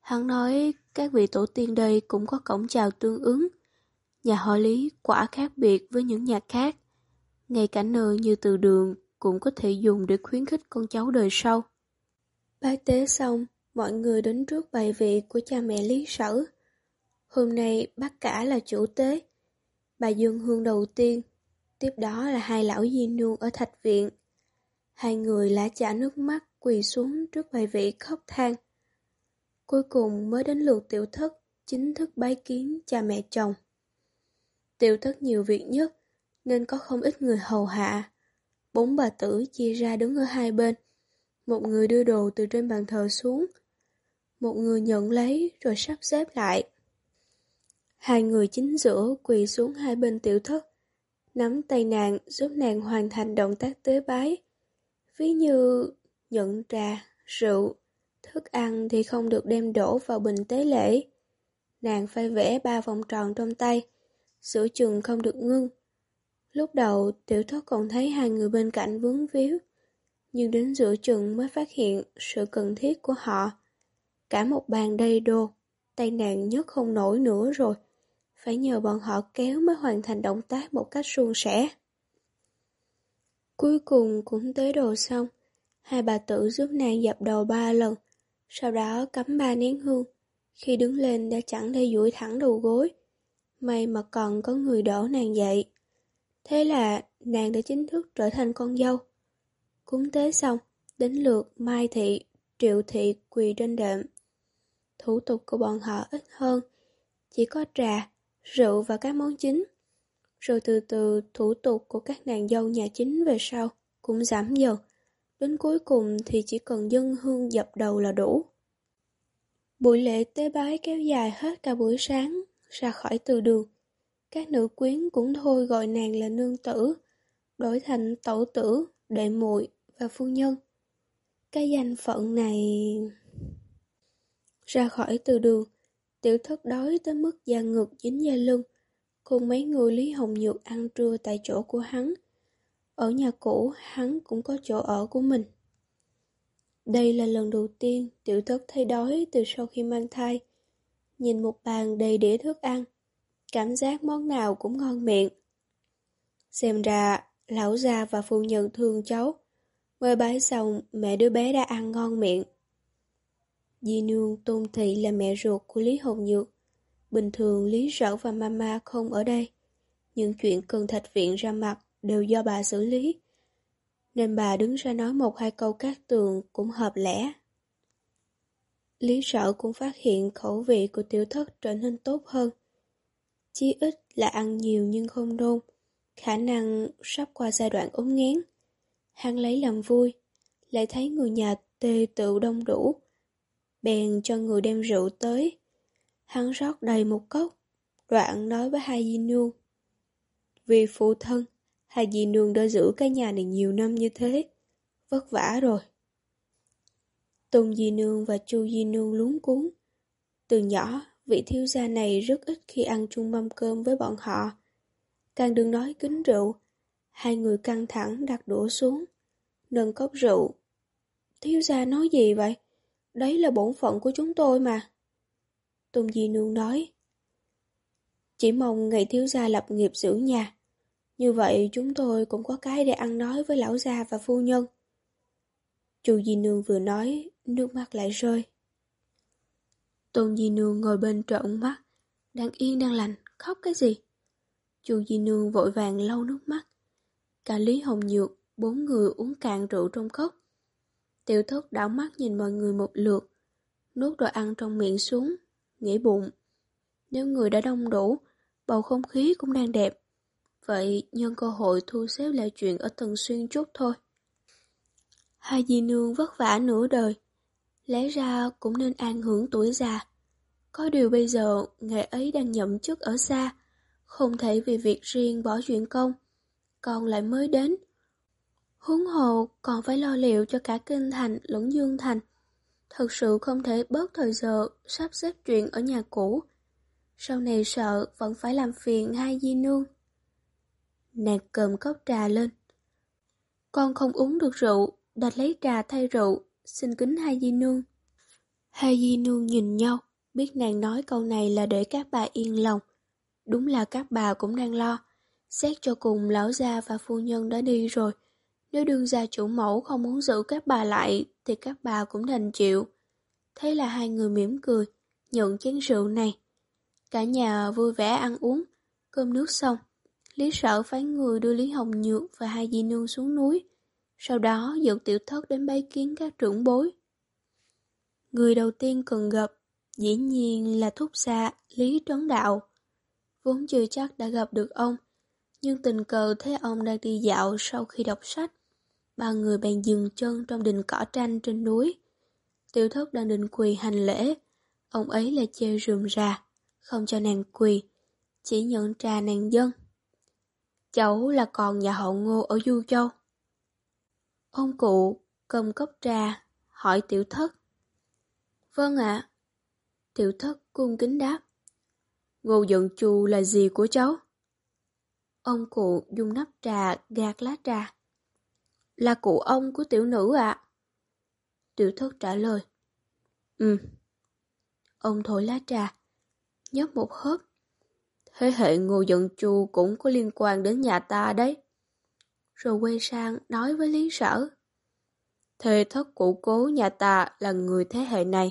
Hắn nói các vị tổ tiên đây cũng có cổng chào tương ứng. Nhà họ Lý quả khác biệt với những nhà khác. Ngay cả nơi như từ đường cũng có thể dùng để khuyến khích con cháu đời sau. Bái tế xong, mọi người đến trước bài vị của cha mẹ Lý Sở. Hôm nay bác cả là chủ tế. Bà Dương Hương đầu tiên, tiếp đó là hai lão di nương ở thạch viện. Hai người lã chả nước mắt quỳ xuống trước bài vị khóc than. Cuối cùng mới đến lượt tiểu thất chính thức bái kiến cha mẹ chồng. Tiểu thất nhiều việc nhất nên có không ít người hầu hạ. Bốn bà tử chia ra đứng ở hai bên. Một người đưa đồ từ trên bàn thờ xuống. Một người nhận lấy rồi sắp xếp lại. Hai người chính giữa quỳ xuống hai bên tiểu thất, nắm tay nàng giúp nàng hoàn thành động tác tế bái. Ví như nhận trà, rượu, thức ăn thì không được đem đổ vào bình tế lễ. Nàng phải vẽ ba vòng tròn trong tay, sửa chừng không được ngưng. Lúc đầu tiểu thất còn thấy hai người bên cạnh vướng víu, nhưng đến giữa chừng mới phát hiện sự cần thiết của họ. Cả một bàn đầy đồ, tay nàng nhấc không nổi nữa rồi, phải nhờ bọn họ kéo mới hoàn thành động tác một cách suôn sẻ. Cuối cùng cũng tới đồ xong, hai bà tử giúp nàng dập đầu ba lần, sau đó cắm ba nén hương. Khi đứng lên đã chẳng thể duỗi thẳng đầu gối, may mà còn có người đỡ nàng dậy. Thế là nàng đã chính thức trở thành con dâu. Cúng tế xong, đến lượt Mai Thị, Triệu Thị quỳ trên đệm. Thủ tục của bọn họ ít hơn, chỉ có trà, rượu và các món chính. Rồi từ từ thủ tục của các nàng dâu nhà chính về sau cũng giảm dần. Đến cuối cùng thì chỉ cần dân hương dập đầu là đủ. Buổi lễ tế bái kéo dài hết cả buổi sáng, ra khỏi từ đường. Các nữ quyến cũng thôi gọi nàng là nương tử, đổi thành tẩu tử, đệ muội và phu nhân. Cái danh phận này... Ra khỏi từ đường, tiểu thất đói tới mức da ngực dính da lưng, cùng mấy người Lý Hồng Nhược ăn trưa tại chỗ của hắn. Ở nhà cũ, hắn cũng có chỗ ở của mình. Đây là lần đầu tiên tiểu thất thấy đói từ sau khi mang thai. Nhìn một bàn đầy đĩa thức ăn, cảm giác món nào cũng ngon miệng. Xem ra, lão già và phu nhân thương cháu. Mời bái xong, mẹ đứa bé đã ăn ngon miệng. Di Nương Tôn Thị là mẹ ruột của Lý Hồng Nhược. Bình thường Lý Sở và Mama không ở đây. Những chuyện cần thạch viện ra mặt đều do bà xử lý. Nên bà đứng ra nói một hai câu cát tường cũng hợp lẽ. Lý Sở cũng phát hiện khẩu vị của tiểu thất trở nên tốt hơn. Chí ít là ăn nhiều nhưng không đôn, khả năng sắp qua giai đoạn ốm ngén. Hắn lấy làm vui, lại thấy người nhà tê tự đông đủ, bèn cho người đem rượu tới. Hắn rót đầy một cốc, đoạn nói với hai di nương. Vì phụ thân, hai di nương đã giữ cái nhà này nhiều năm như thế, vất vả rồi. Tùng di nương và chu di nương lúng cuốn. Từ nhỏ, vị thiếu gia này rất ít khi ăn chung mâm cơm với bọn họ. Càng đừng nói kính rượu, hai người căng thẳng đặt đũa xuống, nâng cốc rượu. Thiếu gia nói gì vậy? Đấy là bổn phận của chúng tôi mà. Tôn Di Nương nói. Chỉ mong ngày thiếu gia lập nghiệp giữ nhà. Như vậy chúng tôi cũng có cái để ăn nói với lão gia và phu nhân. Chu Di Nương vừa nói, nước mắt lại rơi. Tôn Di Nương ngồi bên trợn mắt, đang yên đang lành, khóc cái gì? Chu Di Nương vội vàng lau nước mắt. Cả Lý Hồng Nhược, bốn người uống cạn rượu trong cốc. Tiểu thất đảo mắt nhìn mọi người một lượt, nuốt đồ ăn trong miệng xuống, nghĩ bụng. Nếu người đã đông đủ, bầu không khí cũng đang đẹp. Vậy nhân cơ hội thu xếp lại chuyện ở Tần Xuyên chút thôi. Hai di nương vất vả nửa đời, lẽ ra cũng nên an hưởng tuổi già. Có điều bây giờ, ngày ấy đang nhậm chức ở xa, không thể vì việc riêng bỏ chuyện công, còn lại mới đến. Huống hồ còn phải lo liệu cho cả Kinh Thành lẫn Dương Thành. Thật sự không thể bớt thời giờ sắp xếp chuyện ở nhà cũ. Sau này sợ vẫn phải làm phiền hai di nương. Nàng cầm cốc trà lên. Con không uống được rượu, đặt lấy trà thay rượu, xin kính hai di nương. Hai di nương nhìn nhau, biết nàng nói câu này là để các bà yên lòng. Đúng là các bà cũng đang lo. Xét cho cùng lão gia và phu nhân đã đi rồi. Nếu đương gia chủ mẫu không muốn giữ các bà lại thì các bà cũng đành chịu. Thế là hai người mỉm cười, nhận chén rượu này. Cả nhà vui vẻ ăn uống, cơm nước xong. Lý sở phái người đưa Lý Hồng Nhược và hai di nương xuống núi. Sau đó dẫn tiểu thất đến bái kiến các trưởng bối. Người đầu tiên cần gặp, dĩ nhiên là thúc xa Lý Trấn Đạo. Vốn chưa chắc đã gặp được ông, nhưng tình cờ thấy ông đang đi dạo sau khi đọc sách. Ba người bèn dừng chân trong đình cỏ tranh trên núi. Tiểu thất đang định quỳ hành lễ, ông ấy là chê rườm rà, không cho nàng quỳ, chỉ nhận trà nàng dân. Cháu là con nhà họ ngô ở Du Châu. Ông cụ cầm cốc trà, hỏi tiểu thất. Vâng ạ. Tiểu thất cung kính đáp. Ngô dận chu là gì của cháu? Ông cụ dùng nắp trà gạt lá trà. Là cụ ông của tiểu nữ ạ. Tiểu thất trả lời. Ừ. Ông thổi lá trà, nhấp một hớp. Thế hệ ngô giận chu cũng có liên quan đến nhà ta đấy. Rồi quay sang nói với Lý Sở. Thề thất cụ cố nhà ta là người thế hệ này.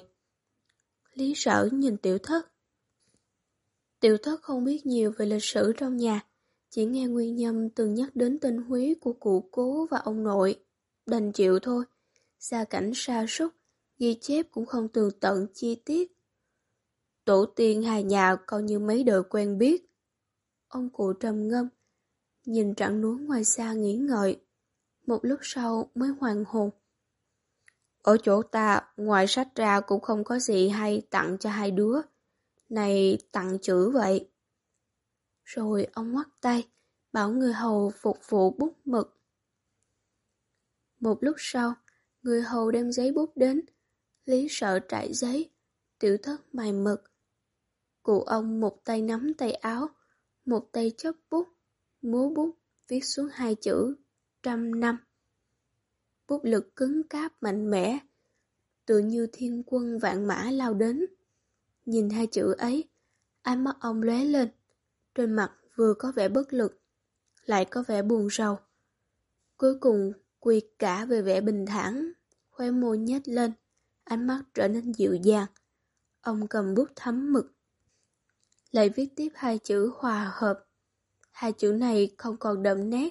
Lý Sở nhìn tiểu thất. Tiểu thất không biết nhiều về lịch sử trong nhà, chỉ nghe Nguyên Nhâm từng nhắc đến tên Húy của cụ cố và ông nội. Đành chịu thôi, xa cảnh xa sút ghi chép cũng không tường tận chi tiết. Tổ tiên hai nhà coi như mấy đời quen biết. Ông cụ trầm ngâm, nhìn trạng núi ngoài xa nghĩ ngợi. Một lúc sau mới hoàn hồn. Ở chỗ ta, ngoài sách ra cũng không có gì hay tặng cho hai đứa. Này, tặng chữ vậy. Rồi ông ngoắt tay, bảo người hầu phục vụ bút mực. Một lúc sau, người hầu đem giấy bút đến, Lý sợ trải giấy, tiểu thất mài mực. Cụ ông một tay nắm tay áo, một tay chấp bút, múa bút, viết xuống hai chữ, trăm năm. Bút lực cứng cáp mạnh mẽ, tự như thiên quân vạn mã lao đến. Nhìn hai chữ ấy, ánh mắt ông lóe lên, trên mặt vừa có vẻ bất lực, lại có vẻ buồn rầu. Cuối cùng, quy cả về vẻ bình thản, khoe môi nhếch lên, ánh mắt trở nên dịu dàng. Ông cầm bút thấm mực. Lại viết tiếp hai chữ hòa hợp. Hai chữ này không còn đậm nét.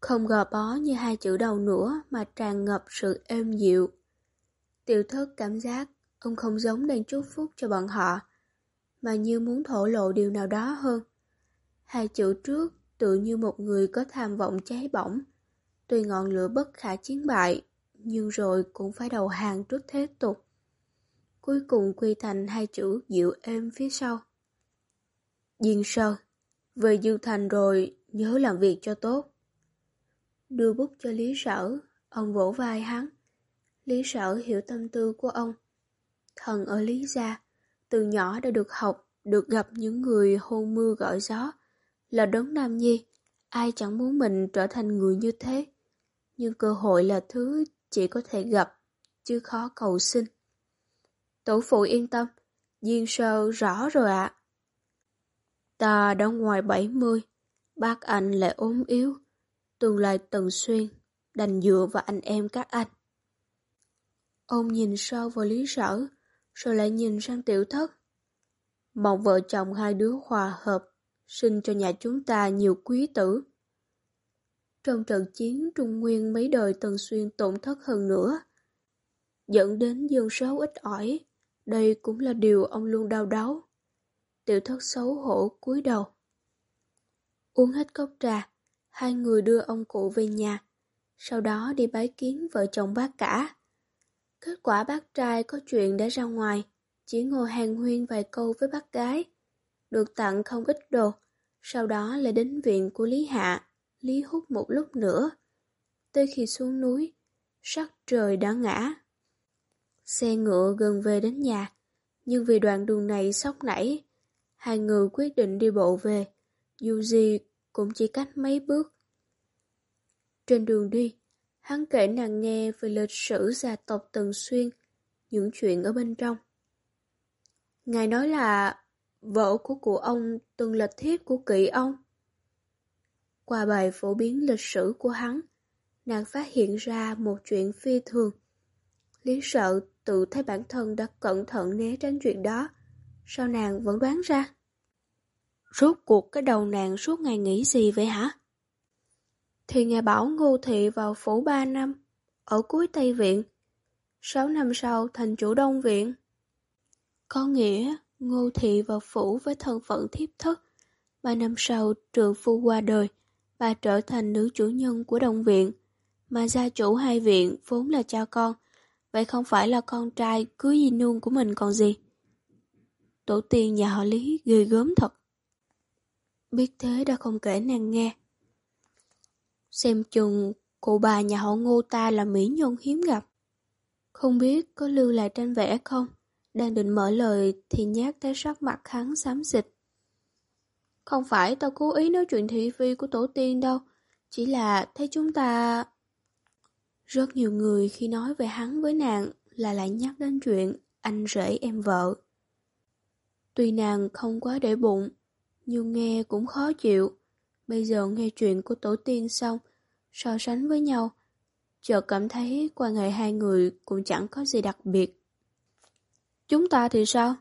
Không gò bó như hai chữ đầu nữa mà tràn ngập sự êm dịu. Tiểu thất cảm giác ông không giống đang chúc phúc cho bọn họ, mà như muốn thổ lộ điều nào đó hơn. Hai chữ trước tự như một người có tham vọng cháy bỏng. Tuy ngọn lửa bất khả chiến bại, nhưng rồi cũng phải đầu hàng trước thế tục. Cuối cùng quy thành hai chữ dịu êm phía sau. Diên sơ, về Dương Thành rồi, nhớ làm việc cho tốt. Đưa bút cho Lý Sở, ông vỗ vai hắn. Lý Sở hiểu tâm tư của ông. Thần ở Lý Gia, từ nhỏ đã được học, được gặp những người hôn mưa gọi gió. Là đấng Nam Nhi, ai chẳng muốn mình trở thành người như thế. Nhưng cơ hội là thứ chỉ có thể gặp, chứ khó cầu xin. Tổ phụ yên tâm, Diên sơ rõ rồi ạ. Ta đã ngoài 70, bác anh lại ốm yếu, tương lai tần xuyên, đành dựa vào anh em các anh. Ông nhìn sâu vào lý sở, rồi lại nhìn sang tiểu thất. Một vợ chồng hai đứa hòa hợp, sinh cho nhà chúng ta nhiều quý tử. Trong trận chiến Trung Nguyên mấy đời Tần Xuyên tổn thất hơn nữa, dẫn đến dân số ít ỏi, đây cũng là điều ông luôn đau đáu. Tiểu thất xấu hổ cúi đầu. Uống hết cốc trà, hai người đưa ông cụ về nhà, sau đó đi bái kiến vợ chồng bác cả. Kết quả bác trai có chuyện đã ra ngoài, chỉ ngồi hàng huyên vài câu với bác gái, được tặng không ít đồ, sau đó lại đến viện của Lý Hạ, Lý hút một lúc nữa. Tới khi xuống núi, sắc trời đã ngã. Xe ngựa gần về đến nhà, nhưng vì đoạn đường này sóc nảy, hai người quyết định đi bộ về, dù gì cũng chỉ cách mấy bước. Trên đường đi, hắn kể nàng nghe về lịch sử gia tộc Tần Xuyên, những chuyện ở bên trong. Ngài nói là vợ của cụ ông từng là thiếp của kỵ ông. Qua bài phổ biến lịch sử của hắn, nàng phát hiện ra một chuyện phi thường. Lý sợ tự thấy bản thân đã cẩn thận né tránh chuyện đó, sao nàng vẫn đoán ra? Rốt cuộc cái đầu nàng suốt ngày nghĩ gì vậy hả? Thì ngài bảo Ngô Thị vào phủ ba năm, ở cuối Tây Viện. Sáu năm sau thành chủ Đông Viện. Có nghĩa Ngô Thị vào phủ với thân phận thiếp thất. Ba năm sau trường phu qua đời, bà trở thành nữ chủ nhân của Đông Viện. Mà gia chủ hai viện vốn là cha con, vậy không phải là con trai cưới gì nương của mình còn gì. Tổ tiên nhà họ Lý ghê gớm thật. Biết thế đã không kể nàng nghe. Xem chừng cụ bà nhà họ ngô ta là mỹ nhân hiếm gặp. Không biết có lưu lại tranh vẽ không? Đang định mở lời thì nhát thấy sắc mặt hắn xám xịt. Không phải tao cố ý nói chuyện thị phi của tổ tiên đâu, chỉ là thấy chúng ta... Rất nhiều người khi nói về hắn với nàng là lại nhắc đến chuyện anh rể em vợ. Tuy nàng không quá để bụng, nhưng nghe cũng khó chịu. Bây giờ nghe chuyện của tổ tiên xong, so sánh với nhau, chợt cảm thấy quan hệ hai người cũng chẳng có gì đặc biệt. Chúng ta thì sao?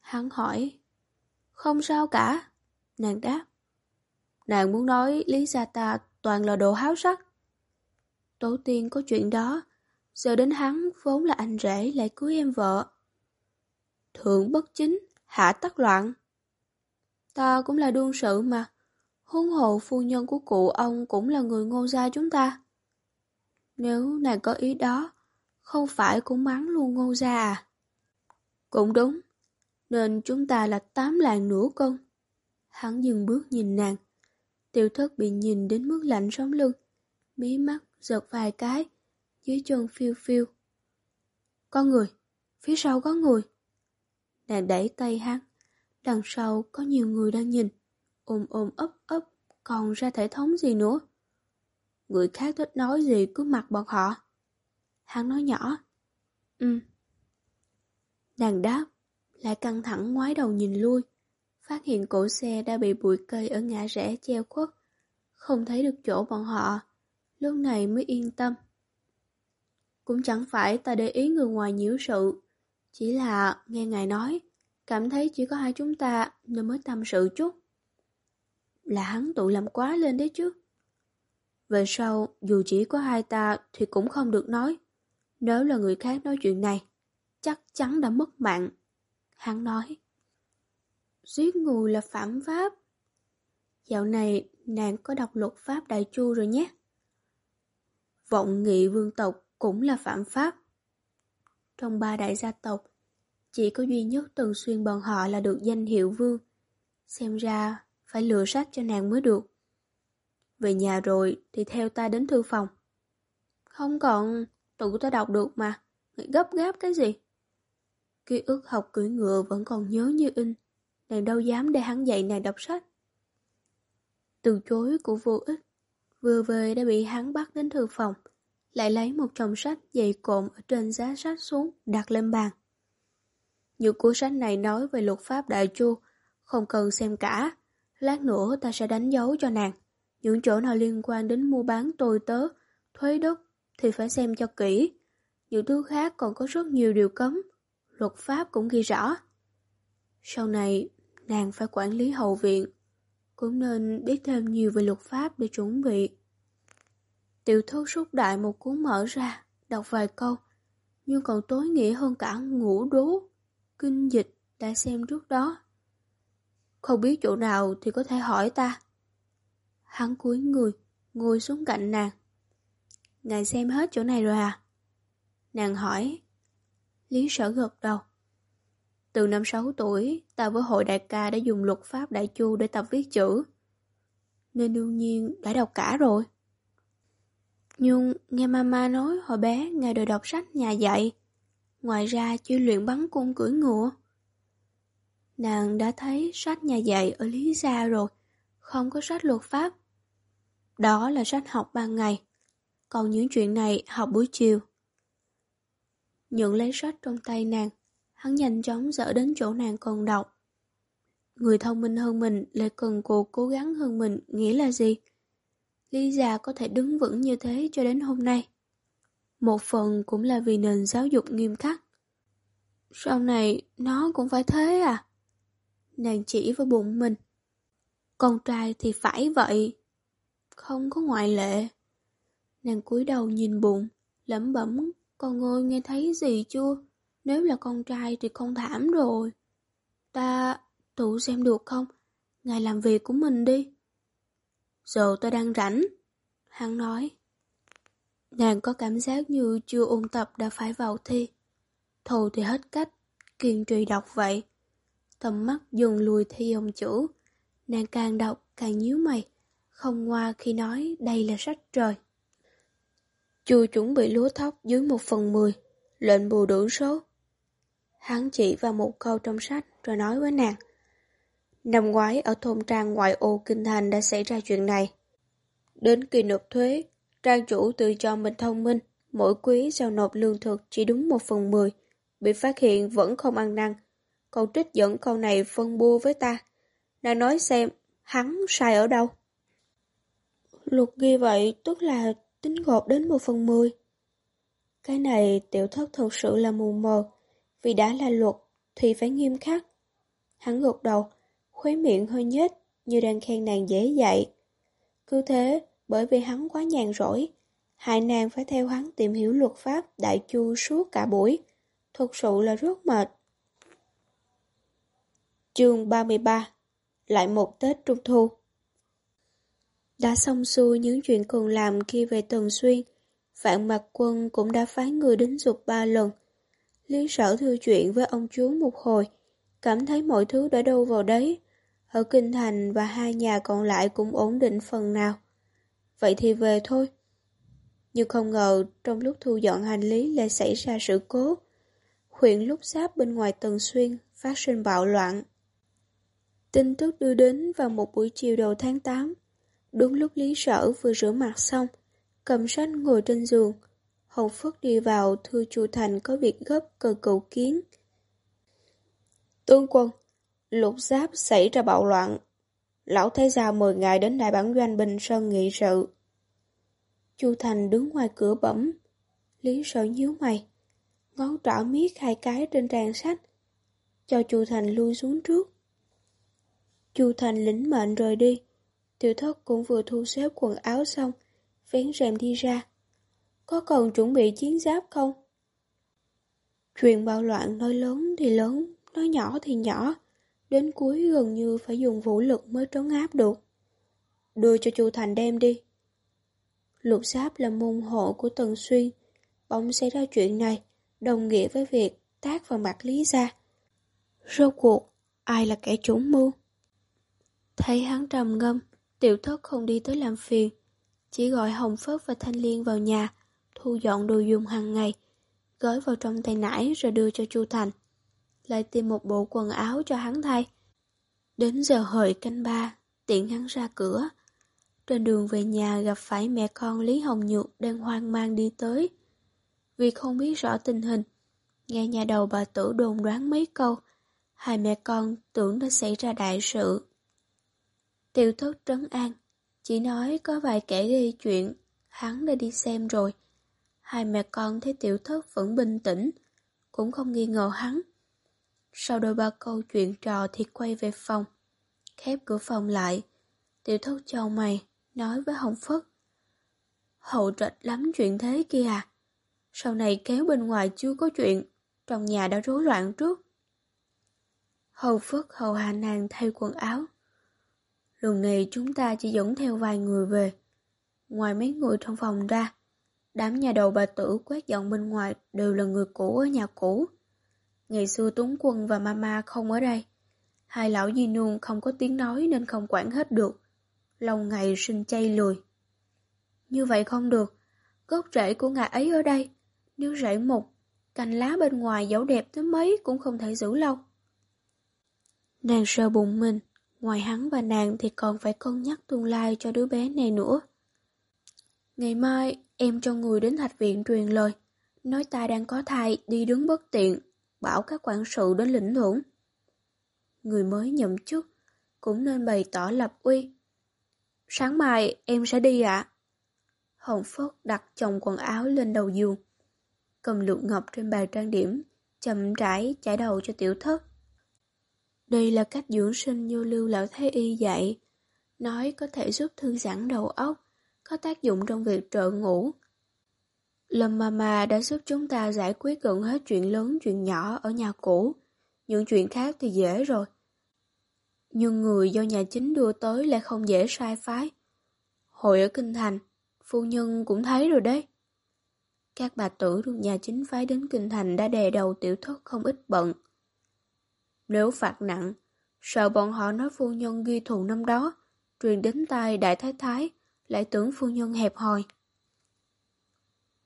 Hắn hỏi. Không sao cả. Nàng đáp. Nàng muốn nói Lý Gia ta toàn là đồ háo sắc. Tổ tiên có chuyện đó, giờ đến hắn vốn là anh rể lại cưới em vợ. Thượng bất chính, hạ tắc loạn. Ta cũng là đương sự mà. Huống hồ phu nhân của cụ ông cũng là người ngô gia chúng ta. Nếu nàng có ý đó, không phải cũng mắng luôn ngô gia à? Cũng đúng, nên chúng ta là tám làng nửa cân. Hắn dừng bước nhìn nàng. Tiểu thất bị nhìn đến mức lạnh sống lưng. Mí mắt giật vài cái, dưới chân phiêu phiêu. Có người, phía sau có người. Nàng đẩy tay hắn, đằng sau có nhiều người đang nhìn, ôm ôm ấp ấp, còn ra thể thống gì nữa. Người khác thích nói gì cứ mặc bọn họ. Hắn nói nhỏ, Ừ. Nàng đáp, lại căng thẳng ngoái đầu nhìn lui, phát hiện cổ xe đã bị bụi cây ở ngã rẽ treo khuất, không thấy được chỗ bọn họ, lúc này mới yên tâm. Cũng chẳng phải ta để ý người ngoài nhiễu sự, chỉ là nghe ngài nói, cảm thấy chỉ có hai chúng ta nên mới tâm sự chút. Là hắn tụ làm quá lên đấy chứ. Về sau, dù chỉ có hai ta thì cũng không được nói. Nếu là người khác nói chuyện này, chắc chắn đã mất mạng. Hắn nói, giết người là phạm pháp. Dạo này, nàng có đọc luật pháp đại chu rồi nhé. Vọng nghị vương tộc cũng là phạm pháp. Trong ba đại gia tộc, chỉ có duy nhất Tần Xuyên bọn họ là được danh hiệu vương. Xem ra phải lựa sách cho nàng mới được. Về nhà rồi thì theo ta đến thư phòng. Không còn, tụi ta đọc được mà, Người gấp gáp cái gì? Ký ức học cưỡi ngựa vẫn còn nhớ như in, nàng đâu dám để hắn dạy nàng đọc sách. Từ chối của vô ích, vừa về đã bị hắn bắt đến thư phòng, lại lấy một chồng sách dày cộm ở trên giá sách xuống, đặt lên bàn. Những cuốn sách này nói về luật pháp đại chu, không cần xem cả. Lát nữa ta sẽ đánh dấu cho nàng. Những chỗ nào liên quan đến mua bán tôi tớ, thuế đất thì phải xem cho kỹ. những thứ khác còn có rất nhiều điều cấm, luật pháp cũng ghi rõ. Sau này, nàng phải quản lý hậu viện, cũng nên biết thêm nhiều về luật pháp để chuẩn bị. Tiểu thất xúc đại một cuốn mở ra, đọc vài câu, nhưng còn tối nghĩa hơn cả ngủ đố, kinh dịch đã xem trước đó. Không biết chỗ nào thì có thể hỏi ta. Hắn cúi người, ngồi xuống cạnh nàng. Ngài xem hết chỗ này rồi à? Nàng hỏi. Lý sở gật đầu. Từ năm 6 tuổi, ta với hội đại ca đã dùng luật pháp đại chu để tập viết chữ. Nên đương nhiên đã đọc cả rồi. Nhưng nghe mama nói hồi bé ngài đòi đọc sách nhà dạy. Ngoài ra chưa luyện bắn cung cưỡi ngựa. Nàng đã thấy sách nhà dạy ở Lý Gia rồi, không có sách luật pháp. Đó là sách học ban ngày, còn những chuyện này học buổi chiều. Nhận lấy sách trong tay nàng, hắn nhanh chóng dỡ đến chỗ nàng còn đọc. Người thông minh hơn mình lại cần cô cố gắng hơn mình nghĩa là gì? Lý Gia có thể đứng vững như thế cho đến hôm nay. Một phần cũng là vì nền giáo dục nghiêm khắc. Sau này nó cũng phải thế à? Nàng chỉ vào bụng mình. Con trai thì phải vậy. Không có ngoại lệ. Nàng cúi đầu nhìn bụng, lẩm bẩm, con ơi nghe thấy gì chưa? Nếu là con trai thì con thảm rồi. Ta tụ xem được không? Ngài làm việc của mình đi. Giờ tôi đang rảnh. Hắn nói. Nàng có cảm giác như chưa ôn tập đã phải vào thi. Thôi thì hết cách, kiên trì đọc vậy. Tầm mắt dần lùi theo dòng chữ. Nàng càng đọc càng nhíu mày, không ngoa khi nói đây là sách trời. Chưa chuẩn bị lúa thóc dưới một phần mười, lệnh bù đủ số. Hắn chỉ vào một câu trong sách rồi nói với nàng. Năm ngoái ở thôn trang ngoại ô Kinh Thành đã xảy ra chuyện này. Đến kỳ nộp thuế, trang chủ tự cho mình thông minh, mỗi quý giao nộp lương thực chỉ đúng một phần mười, bị phát hiện vẫn không ăn năn. Còn trích dẫn câu này phân bua với ta. Nàng nói xem, hắn sai ở đâu? Luật ghi vậy tức là tính gộp đến một phần mười. Cái này tiểu thất thật sự là mù mờ, vì đã là luật thì phải nghiêm khắc. Hắn gật đầu, khóe miệng hơi nhếch như đang khen nàng dễ dạy. Cứ thế, bởi vì hắn quá nhàn rỗi, hai nàng phải theo hắn tìm hiểu luật pháp đại chu suốt cả buổi. Thực sự là rất mệt. Chương 33 Lại một Tết Trung Thu Đã xong xuôi những chuyện cần làm khi về Tần Xuyên, Vạn Mặt Quân cũng đã phái người đến dục ba lần. Lý sở thư chuyện với ông chú một hồi, cảm thấy mọi thứ đã đâu vào đấy. Ở Kinh Thành và hai nhà còn lại cũng ổn định phần nào. Vậy thì về thôi. Nhưng không ngờ trong lúc thu dọn hành lý lại xảy ra sự cố. Huyện lúc giáp bên ngoài Tần Xuyên phát sinh bạo loạn. Tin tức đưa đến vào một buổi chiều đầu tháng 8. Đúng lúc Lý Sở vừa rửa mặt xong, cầm sách ngồi trên giường. Hậu Phất đi vào thưa chu Thành có việc gấp cờ cầu kiến. Tướng quân, lục giáp xảy ra bạo loạn. Lão Thái Gia mời ngài đến đại bản doanh Bình Sơn nghị sự. Chu Thành đứng ngoài cửa bẩm. Lý Sở nhíu mày. Ngón trỏ miết hai cái trên trang sách. Cho Chu Thành lui xuống trước. Chu Thành lĩnh mệnh rời đi. Tiểu thất cũng vừa thu xếp quần áo xong, vén rèm đi ra. Có cần chuẩn bị chiến giáp không? Chuyện bạo loạn nói lớn thì lớn, nói nhỏ thì nhỏ. Đến cuối gần như phải dùng vũ lực mới trấn áp được. Đưa cho Chu Thành đem đi. Lục giáp là môn hộ của Tần Xuyên. Bỗng xảy ra chuyện này, đồng nghĩa với việc tác vào mặt Lý Gia. Rốt cuộc, ai là kẻ chủ mưu? Thấy hắn trầm ngâm, tiểu thất không đi tới làm phiền, chỉ gọi Hồng Phất và Thanh Liên vào nhà, thu dọn đồ dùng hàng ngày, gói vào trong tay nải rồi đưa cho Chu Thành. Lại tìm một bộ quần áo cho hắn thay. Đến giờ hợi canh ba, tiện hắn ra cửa. Trên đường về nhà gặp phải mẹ con Lý Hồng Nhược đang hoang mang đi tới. Vì không biết rõ tình hình, nghe nhà đầu bà tử đồn đoán mấy câu, hai mẹ con tưởng đã xảy ra đại sự. Tiêu thất trấn an, chỉ nói có vài kẻ gây chuyện, hắn đã đi xem rồi. Hai mẹ con thấy tiểu thất vẫn bình tĩnh, cũng không nghi ngờ hắn. Sau đôi ba câu chuyện trò thì quay về phòng, khép cửa phòng lại. Tiểu thất chào mày, nói với Hồng Phất. Hậu trạch lắm chuyện thế kia à? Sau này kéo bên ngoài chưa có chuyện, trong nhà đã rối loạn trước. Hầu Phất hầu hạ nàng thay quần áo. Lần này chúng ta chỉ dẫn theo vài người về. Ngoài mấy người trong phòng ra, đám nhà đầu bà tử quét dọn bên ngoài đều là người cũ ở nhà cũ. Ngày xưa Tuấn Quân và Mama không ở đây. Hai lão di nương không có tiếng nói nên không quản hết được. Lâu ngày sinh chay lùi. Như vậy không được. Gốc rễ của ngài ấy ở đây. Nếu rễ mục, cành lá bên ngoài dẫu đẹp tới mấy cũng không thể giữ lâu. Nàng sờ bụng mình, ngoài hắn và nàng thì còn phải cân nhắc tương lai cho đứa bé này nữa. Ngày mai, em cho người đến thạch viện truyền lời, nói ta đang có thai đi đứng bất tiện, bảo các quản sự đến lĩnh thưởng. Người mới nhậm chức, cũng nên bày tỏ lập uy. Sáng mai em sẽ đi ạ. Hồng Phất đặt chồng quần áo lên đầu giường, cầm lụa ngọc trên bàn trang điểm, chậm rãi chải đầu cho tiểu thất. Đây là cách dưỡng sinh như lưu lão thái y dạy, nói có thể giúp thư giãn đầu óc, có tác dụng trong việc trợ ngủ. Lâm Mama đã giúp chúng ta giải quyết gần hết chuyện lớn chuyện nhỏ ở nhà cũ, những chuyện khác thì dễ rồi. Nhưng người do nhà chính đưa tới lại không dễ sai phái. Hội ở Kinh Thành, phu nhân cũng thấy rồi đấy. Các bà tử được nhà chính phái đến Kinh Thành đã đè đầu tiểu thất không ít bận. Nếu phạt nặng, sợ bọn họ nói phu nhân ghi thù năm đó, truyền đến tai đại thái thái, lại tưởng phu nhân hẹp hòi.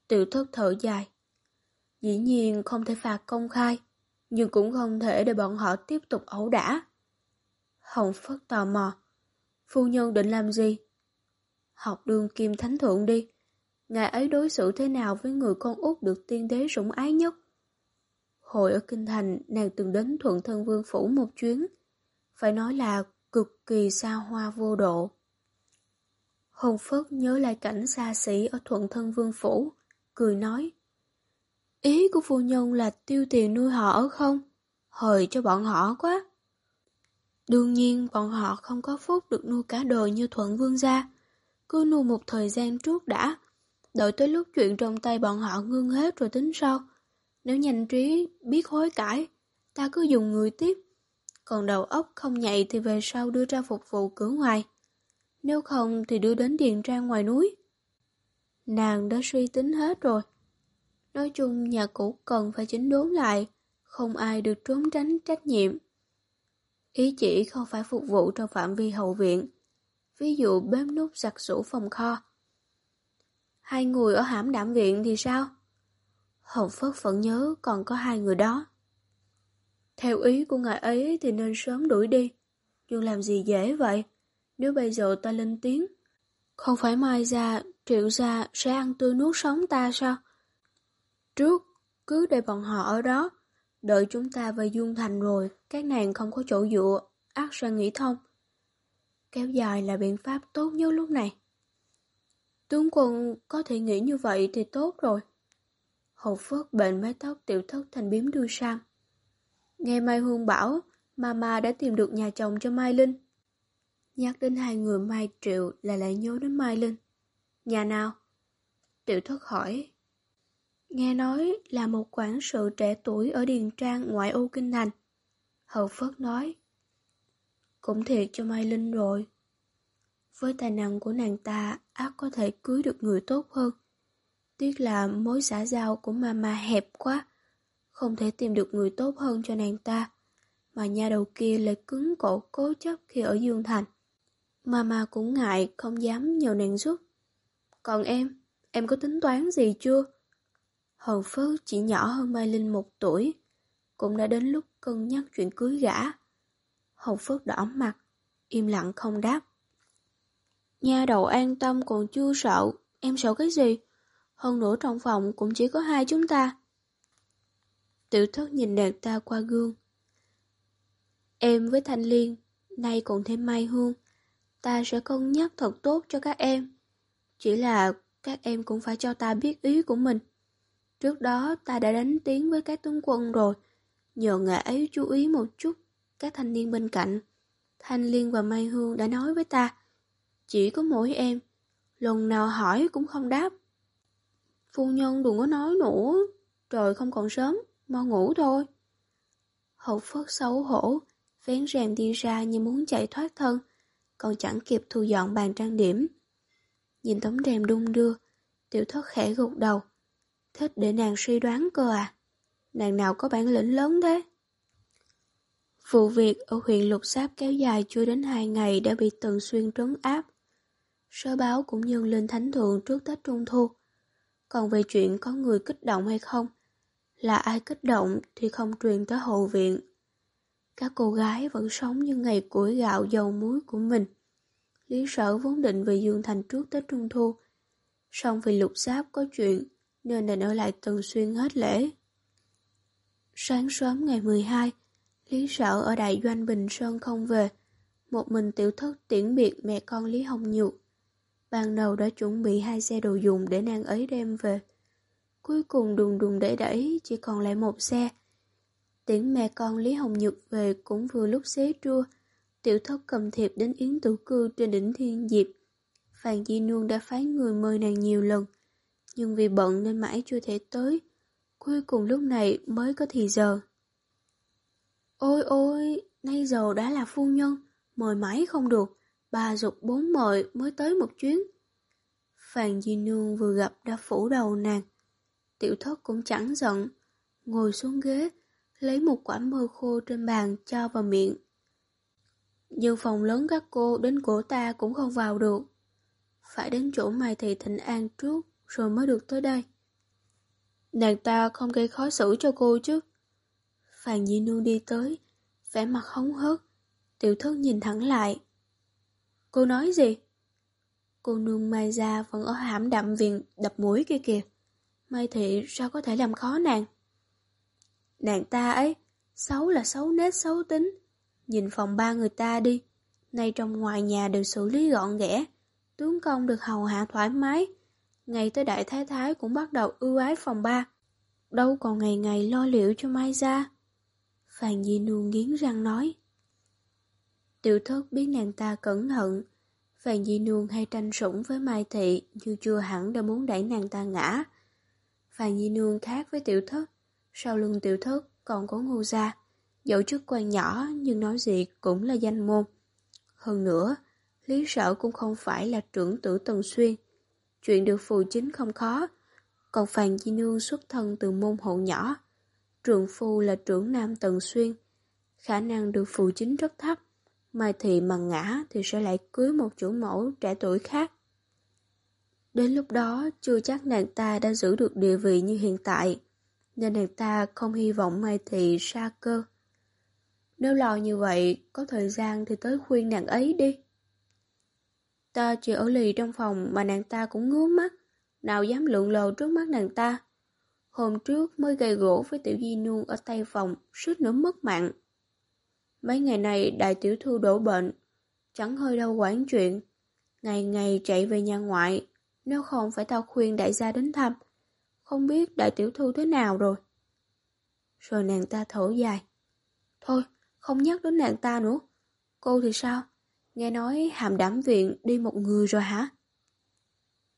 Tiểu thất thở dài. Dĩ nhiên không thể phạt công khai, nhưng cũng không thể để bọn họ tiếp tục ẩu đả. Hồng Phất tò mò. Phu nhân định làm gì? Học đường kim thánh thượng đi. Ngài ấy đối xử thế nào với người con út được tiên đế sủng ái nhất? Hồi ở Kinh Thành, nàng từng đến Thuận Thân Vương Phủ một chuyến. Phải nói là cực kỳ xa hoa vô độ. Hồng Phất nhớ lại cảnh xa xỉ ở Thuận Thân Vương Phủ, cười nói. Ý của phu nhân là tiêu tiền nuôi họ ở không? Hời cho bọn họ quá. Đương nhiên bọn họ không có phúc được nuôi cả đời như Thuận Vương gia. Cứ nuôi một thời gian trước đã. Đợi tới lúc chuyện trong tay bọn họ ngưng hết rồi tính sau. Nếu nhanh trí, biết hối cải, ta cứ dùng người tiếp. Còn đầu óc không nhạy thì về sau đưa ra phục vụ cửa ngoài. Nếu không thì đưa đến điền trang ngoài núi. Nàng đã suy tính hết rồi. Nói chung nhà cũ cần phải chỉnh đốn lại, không ai được trốn tránh trách nhiệm. Ý chỉ không phải phục vụ trong phạm vi hậu viện, ví dụ bếp nút giặt sủ phòng kho. Hai người ở hãm đảm viện thì sao? Hồng Phất vẫn nhớ còn có hai người đó. Theo ý của ngài ấy thì nên sớm đuổi đi. Nhưng làm gì dễ vậy? Nếu bây giờ ta lên tiếng, không phải mai ra, triệu ra sẽ ăn tươi nuốt sống ta sao? Trước, cứ để bọn họ ở đó. Đợi chúng ta về Dương Thành rồi, các nàng không có chỗ dựa, ác sẽ nghĩ thông. Kéo dài là biện pháp tốt nhất lúc này. Tướng quân có thể nghĩ như vậy thì tốt rồi. Hậu Phước bệnh mái tóc tiểu thất thành biếm đuôi sang. Nghe Mai Hương bảo, Mama đã tìm được nhà chồng cho Mai Linh. Nhắc đến hai người Mai Triệu là lại nhớ đến Mai Linh. Nhà nào? Tiểu thất hỏi. Nghe nói là một quản sự trẻ tuổi ở Điền Trang ngoại ô Kinh Thành. Hậu Phất nói. Cũng thiệt cho Mai Linh rồi. Với tài năng của nàng ta, ác có thể cưới được người tốt hơn. Tiếc là mối xã giao của mama hẹp quá, không thể tìm được người tốt hơn cho nàng ta, mà nhà đầu kia lại cứng cổ cố chấp khi ở Dương Thành. Mama cũng ngại, không dám nhờ nàng giúp. Còn em, em có tính toán gì chưa? Hồng Phước chỉ nhỏ hơn Mai Linh một tuổi, cũng đã đến lúc cân nhắc chuyện cưới gã. Hồng Phước đỏ mặt, im lặng không đáp. Nha đầu an tâm còn chưa sợ, em sợ cái gì? Hơn nữa trong phòng cũng chỉ có hai chúng ta. Tiểu thất nhìn nàng ta qua gương. Em với Thanh Liên, nay còn thêm Mai Hương, ta sẽ cân nhắc thật tốt cho các em. Chỉ là các em cũng phải cho ta biết ý của mình. Trước đó ta đã đánh tiếng với các tướng quân rồi, nhờ ngài ấy chú ý một chút các thanh niên bên cạnh. Thanh Liên và Mai Hương đã nói với ta, chỉ có mỗi em, lần nào hỏi cũng không đáp. Phu nhân đừng có nói nữa, trời không còn sớm, mau ngủ thôi. Hậu phất xấu hổ, vén rèm đi ra như muốn chạy thoát thân, còn chẳng kịp thu dọn bàn trang điểm. Nhìn tấm rèm đung đưa, tiểu thất khẽ gục đầu. Thích để nàng suy đoán cơ à? Nàng nào có bản lĩnh lớn thế? Vụ việc ở huyện Lục Sáp kéo dài chưa đến hai ngày đã bị Tần Xuyên trấn áp. Sơ báo cũng nhân lên thánh thượng trước Tết Trung Thu. Còn về chuyện có người kích động hay không, là ai kích động thì không truyền tới hậu viện. Các cô gái vẫn sống như ngày củi gạo dầu muối của mình. Lý sở vốn định về Dương Thành trước Tết Trung Thu. Song vì lục giáp có chuyện nên định ở lại Tần Xuyên hết lễ. Sáng sớm ngày 12, Lý sở ở đại doanh Bình Sơn không về. Một mình tiểu thất tiễn biệt mẹ con Lý Hồng Nhược. Ban đầu đã chuẩn bị hai xe đồ dùng để nàng ấy đem về. Cuối cùng đùng đùng đẩy đẩy chỉ còn lại một xe. Tiễn mẹ con Lý Hồng Nhược về cũng vừa lúc xế trưa. Tiểu thất cầm thiệp đến Yến Tử Cư trên đỉnh Thiên Diệp. Phàn Di Nương đã phái người mời nàng nhiều lần. Nhưng vì bận nên mãi chưa thể tới. Cuối cùng lúc này mới có thì giờ. Ôi ôi, nay giờ đã là phu nhân, mời mãi không được. Bà dục bốn mời mới tới một chuyến. phàn Di Nương vừa gặp đã phủ đầu nàng. Tiểu thất cũng chẳng giận, ngồi xuống ghế, lấy một quả mơ khô trên bàn cho vào miệng. Dư phòng lớn các cô đến cổ ta cũng không vào được. Phải đến chỗ mày thì Thịnh An trước rồi mới được tới đây. Nàng ta không gây khó xử cho cô chứ. Phàn Di Nương đi tới, vẻ mặt hóng hớt. Tiểu thất nhìn thẳng lại. Cô nói gì? Cô nương Mai Gia vẫn ở hãm đậm viện đập mũi kia kìa. Mai Thị sao có thể làm khó nàng? Nàng ta ấy, xấu là xấu nết xấu tính. Nhìn phòng ba người ta đi. Nay trong ngoài nhà đều xử lý gọn ghẽ. Tướng công được hầu hạ thoải mái. Ngày tới đại thái thái cũng bắt đầu ưu ái phòng ba. Đâu còn ngày ngày lo liệu cho Mai Gia. Phàn Di Nương nghiến răng nói. Tiểu thất biết nàng ta cẩn thận. Phàn Di Nương hay tranh sủng với Mai Thị như chưa hẳn đã muốn đẩy nàng ta ngã. Phàn Di Nương khác với tiểu thất. Sau lưng tiểu thất còn có ngô gia. Dẫu chức quan nhỏ nhưng nói gì cũng là danh môn. Hơn nữa, Lý Sở cũng không phải là trưởng tử Tần Xuyên. Chuyện được phù chính không khó. Còn Phàn Di Nương xuất thân từ môn hộ nhỏ. Trường phu là trưởng nam Tần Xuyên. Khả năng được phù chính rất thấp. Mai Thị mà ngã thì sẽ lại cưới một chủ mẫu trẻ tuổi khác. Đến lúc đó, chưa chắc nàng ta đã giữ được địa vị như hiện tại, nên nàng ta không hy vọng Mai Thị xa cơ. Nếu lo như vậy, có thời gian thì tới khuyên nàng ấy đi. Ta chỉ ở lì trong phòng mà nàng ta cũng ngứa mắt, nào dám lượn lờ trước mắt nàng ta. Hôm trước mới gây gỗ với tiểu di nương ở tay phòng, suýt nữa mất mạng. Mấy ngày này đại tiểu thư đổ bệnh, chẳng hơi đâu quản chuyện. Ngày ngày chạy về nhà ngoại, nếu không phải tao khuyên đại gia đến thăm. Không biết đại tiểu thư thế nào rồi. Rồi nàng ta thở dài. Thôi, không nhắc đến nàng ta nữa. Cô thì sao? Nghe nói hàm đảm viện đi một người rồi hả?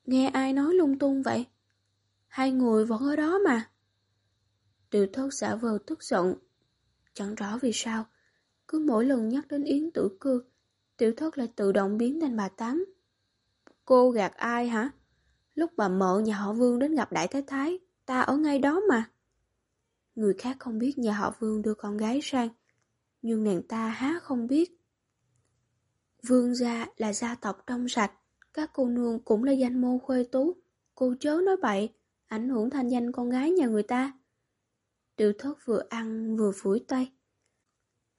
Nghe ai nói lung tung vậy? Hai người vẫn ở đó mà. Tiểu thất giả vờ tức giận. Chẳng rõ vì sao, cứ mỗi lần nhắc đến Yến tử cư, tiểu thất lại tự động biến thành bà Tám. Cô gạt ai hả? Lúc bà mợ nhà họ Vương đến gặp Đại Thái Thái, ta ở ngay đó mà. Người khác không biết nhà họ Vương đưa con gái sang, nhưng nàng ta há không biết. Vương gia là gia tộc trong sạch, các cô nương cũng là danh môn khuê tú. Cô chớ nói bậy, ảnh hưởng thanh danh con gái nhà người ta. Tiểu thất vừa ăn vừa phủi tay.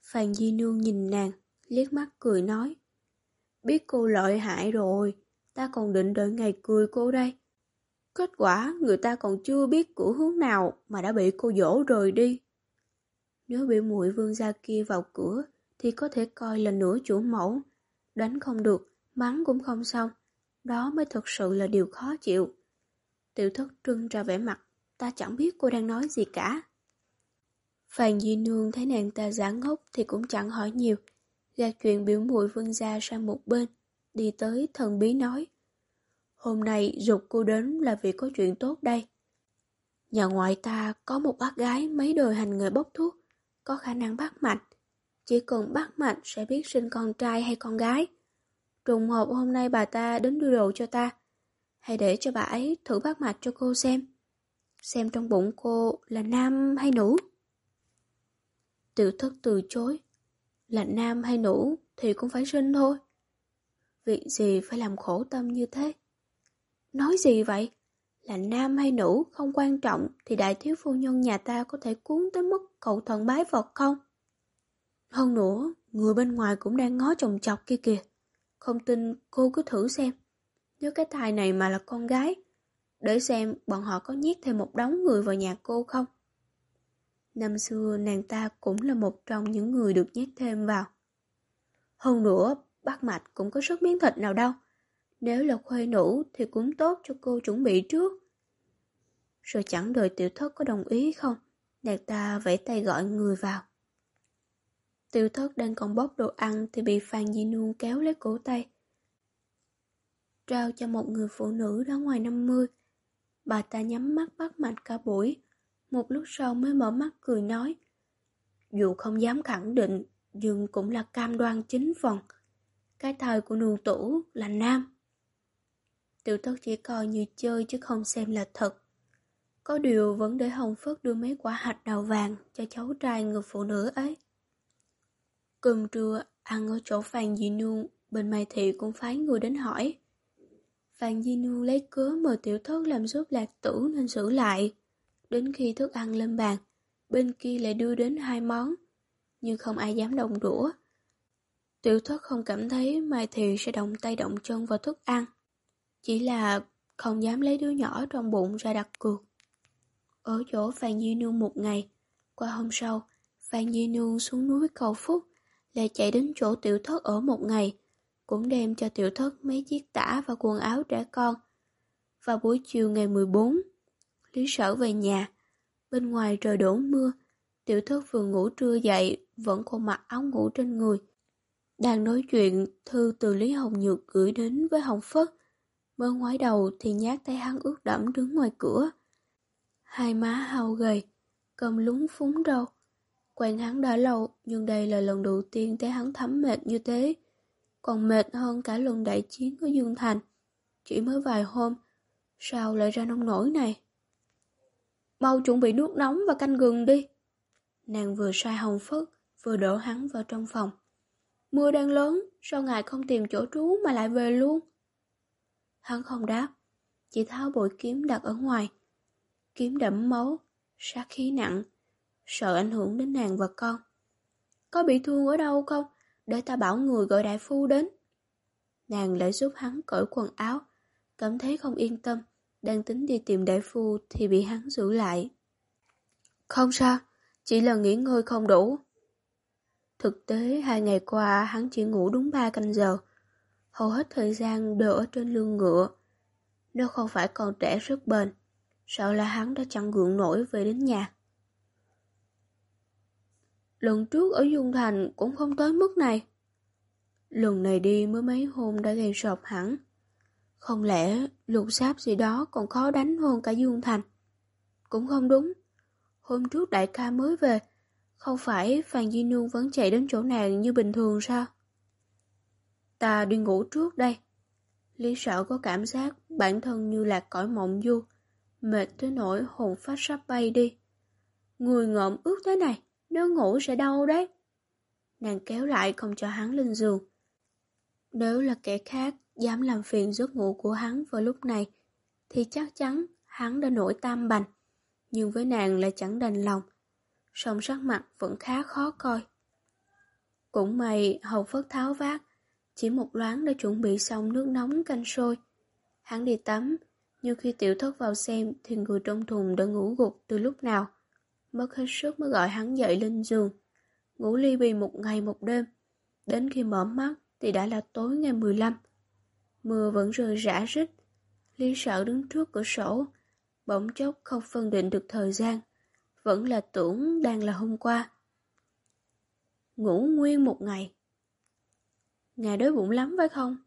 Phan Di Nương nhìn nàng, liếc mắt cười nói. Biết cô lợi hại rồi, ta còn định đợi ngày cười cô đây. Kết quả người ta còn chưa biết của hướng nào mà đã bị cô dỗ rời đi. Nếu bị muội vương gia kia vào cửa thì có thể coi là nửa chủ mẫu. Đánh không được, mắng cũng không xong. Đó mới thật sự là điều khó chịu. Tiểu thất trưng ra vẻ mặt, ta chẳng biết cô đang nói gì cả. Phan Di Nương thấy nàng ta giả ngốc thì cũng chẳng hỏi nhiều, gạt chuyện biểu muội vương gia sang một bên, đi tới thần bí nói. Hôm nay dục cô đến là vì có chuyện tốt đây. Nhà ngoại ta có một bác gái mấy đời hành người bốc thuốc, có khả năng bắt mạch. Chỉ cần bắt mạch sẽ biết sinh con trai hay con gái. Trùng hợp hôm nay bà ta đến đưa đồ cho ta. Hãy để cho bà ấy thử bắt mạch cho cô xem. Xem trong bụng cô là nam hay nữ. Tiểu thất từ chối. Là nam hay nữ thì cũng phải sinh thôi. Việc gì phải làm khổ tâm như thế? Nói gì vậy? Là nam hay nữ không quan trọng thì đại thiếu phu nhân nhà ta có thể cuốn tới mức cầu thần bái Phật không? Hơn nữa, người bên ngoài cũng đang ngó chồng chọc kia kìa. Không tin cô cứ thử xem. Nếu cái thai này mà là con gái, để xem bọn họ có nhét thêm một đống người vào nhà cô không. Năm xưa nàng ta cũng là một trong những người được nhét thêm vào. Hơn nữa, bác mạch cũng có sức miếng thịt nào đâu. Nếu là khuê nữ thì cũng tốt cho cô chuẩn bị trước. Rồi chẳng đợi tiểu thất có đồng ý không, nàng ta vẫy tay gọi người vào. Tiểu thất đang còn bóp đồ ăn thì bị Phan Di Nương kéo lấy cổ tay. Trao cho một người phụ nữ đã ngoài 50. Bà ta nhắm mắt bắt mạch cả buổi. Một lúc sau mới mở mắt cười nói. Dù không dám khẳng định, nhưng cũng là cam đoan chính phần. Cái thời của nương tủ là nam. Tiểu thất chỉ coi như chơi chứ không xem là thật. Có điều vẫn để Hồng Phất đưa mấy quả hạch đào vàng cho cháu trai người phụ nữ ấy. Cơm trưa ăn ở chỗ Phan Di Nương, bên Mai Thị cũng phái người đến hỏi. Phan Di Nương lấy cớ mời tiểu thất làm giúp lạc tử nên xử lại. Đến khi thức ăn lên bàn, bên kia lại đưa đến hai món, nhưng không ai dám động đũa. Tiểu thất không cảm thấy Mai Thị sẽ động tay động chân vào thức ăn. Chỉ là không dám lấy đứa nhỏ trong bụng ra đặt cược. Ở chỗ Phan Di Nương một ngày, qua hôm sau, Phan Di Nương xuống núi cầu phúc, lại chạy đến chỗ tiểu thất ở một ngày, cũng đem cho tiểu thất mấy chiếc tả và quần áo trẻ con. Vào buổi chiều ngày 14, Lý Sở về nhà, bên ngoài trời đổ mưa, tiểu thất vừa ngủ trưa dậy, vẫn còn mặc áo ngủ trên người. Đang nói chuyện, thư từ Lý Hồng Nhược gửi đến với Hồng Phất. Mới ngoái đầu thì nhát tay hắn ướt đẫm đứng ngoài cửa. Hai má hao gầy, cầm lúng phúng râu. Quen hắn đã lâu, nhưng đây là lần đầu tiên thấy hắn thấm mệt như thế. Còn mệt hơn cả lần đại chiến ở Dương Thành. Chỉ mới vài hôm, sao lại ra nông nổi này? Mau chuẩn bị nước nóng và canh gừng đi. Nàng vừa sai hồng phất, vừa đổ hắn vào trong phòng. Mưa đang lớn, sao ngài không tìm chỗ trú mà lại về luôn? Hắn không đáp, chỉ tháo bội kiếm đặt ở ngoài. Kiếm đẫm máu, sát khí nặng, sợ ảnh hưởng đến nàng và con. Có bị thương ở đâu không? Để ta bảo người gọi đại phu đến. Nàng lại giúp hắn cởi quần áo, cảm thấy không yên tâm, đang tính đi tìm đại phu thì bị hắn giữ lại. Không sao, chỉ là nghỉ ngơi không đủ. Thực tế hai ngày qua hắn chỉ ngủ đúng ba canh giờ, hầu hết thời gian đều ở trên lưng ngựa. Nếu không phải còn trẻ rất bền, sợ là hắn đã chẳng gượng nổi về đến nhà. Lần trước ở Dung Thành cũng không tới mức này. Lần này đi mới mấy hôm đã gây sọp hẳn. Không lẽ lục sáp gì đó còn khó đánh hơn cả Dương Thành? Cũng không đúng. Hôm trước đại ca mới về, không phải Phan Di Nương vẫn chạy đến chỗ nàng như bình thường sao? Ta đi ngủ trước đây. Lý sợ có cảm giác bản thân như lạc cõi mộng du, mệt tới nỗi hồn phát sắp bay đi. Người ngợm ướt thế này, nếu ngủ sẽ đau đấy. Nàng kéo lại không cho hắn lên giường. Nếu là kẻ khác dám làm phiền giấc ngủ của hắn vào lúc này, thì chắc chắn hắn đã nổi tam bành. Nhưng với nàng lại chẳng đành lòng, song sắc mặt vẫn khá khó coi. Cũng may hầu phất tháo vác, chỉ một loáng đã chuẩn bị xong nước nóng canh sôi. Hắn đi tắm, nhưng khi tiểu thất vào xem thì người trong thùng đã ngủ gục từ lúc nào. Mất hết sức mới gọi hắn dậy lên giường. Ngủ ly bì một ngày một đêm. Đến khi mở mắt thì đã là tối ngày 15. Mưa vẫn rơi rã rít. Lý sợ đứng trước cửa sổ. bỗng chốc không phân định được thời gian, vẫn là tưởng đang là hôm qua. Ngủ nguyên một ngày. Ngài đói bụng lắm phải không?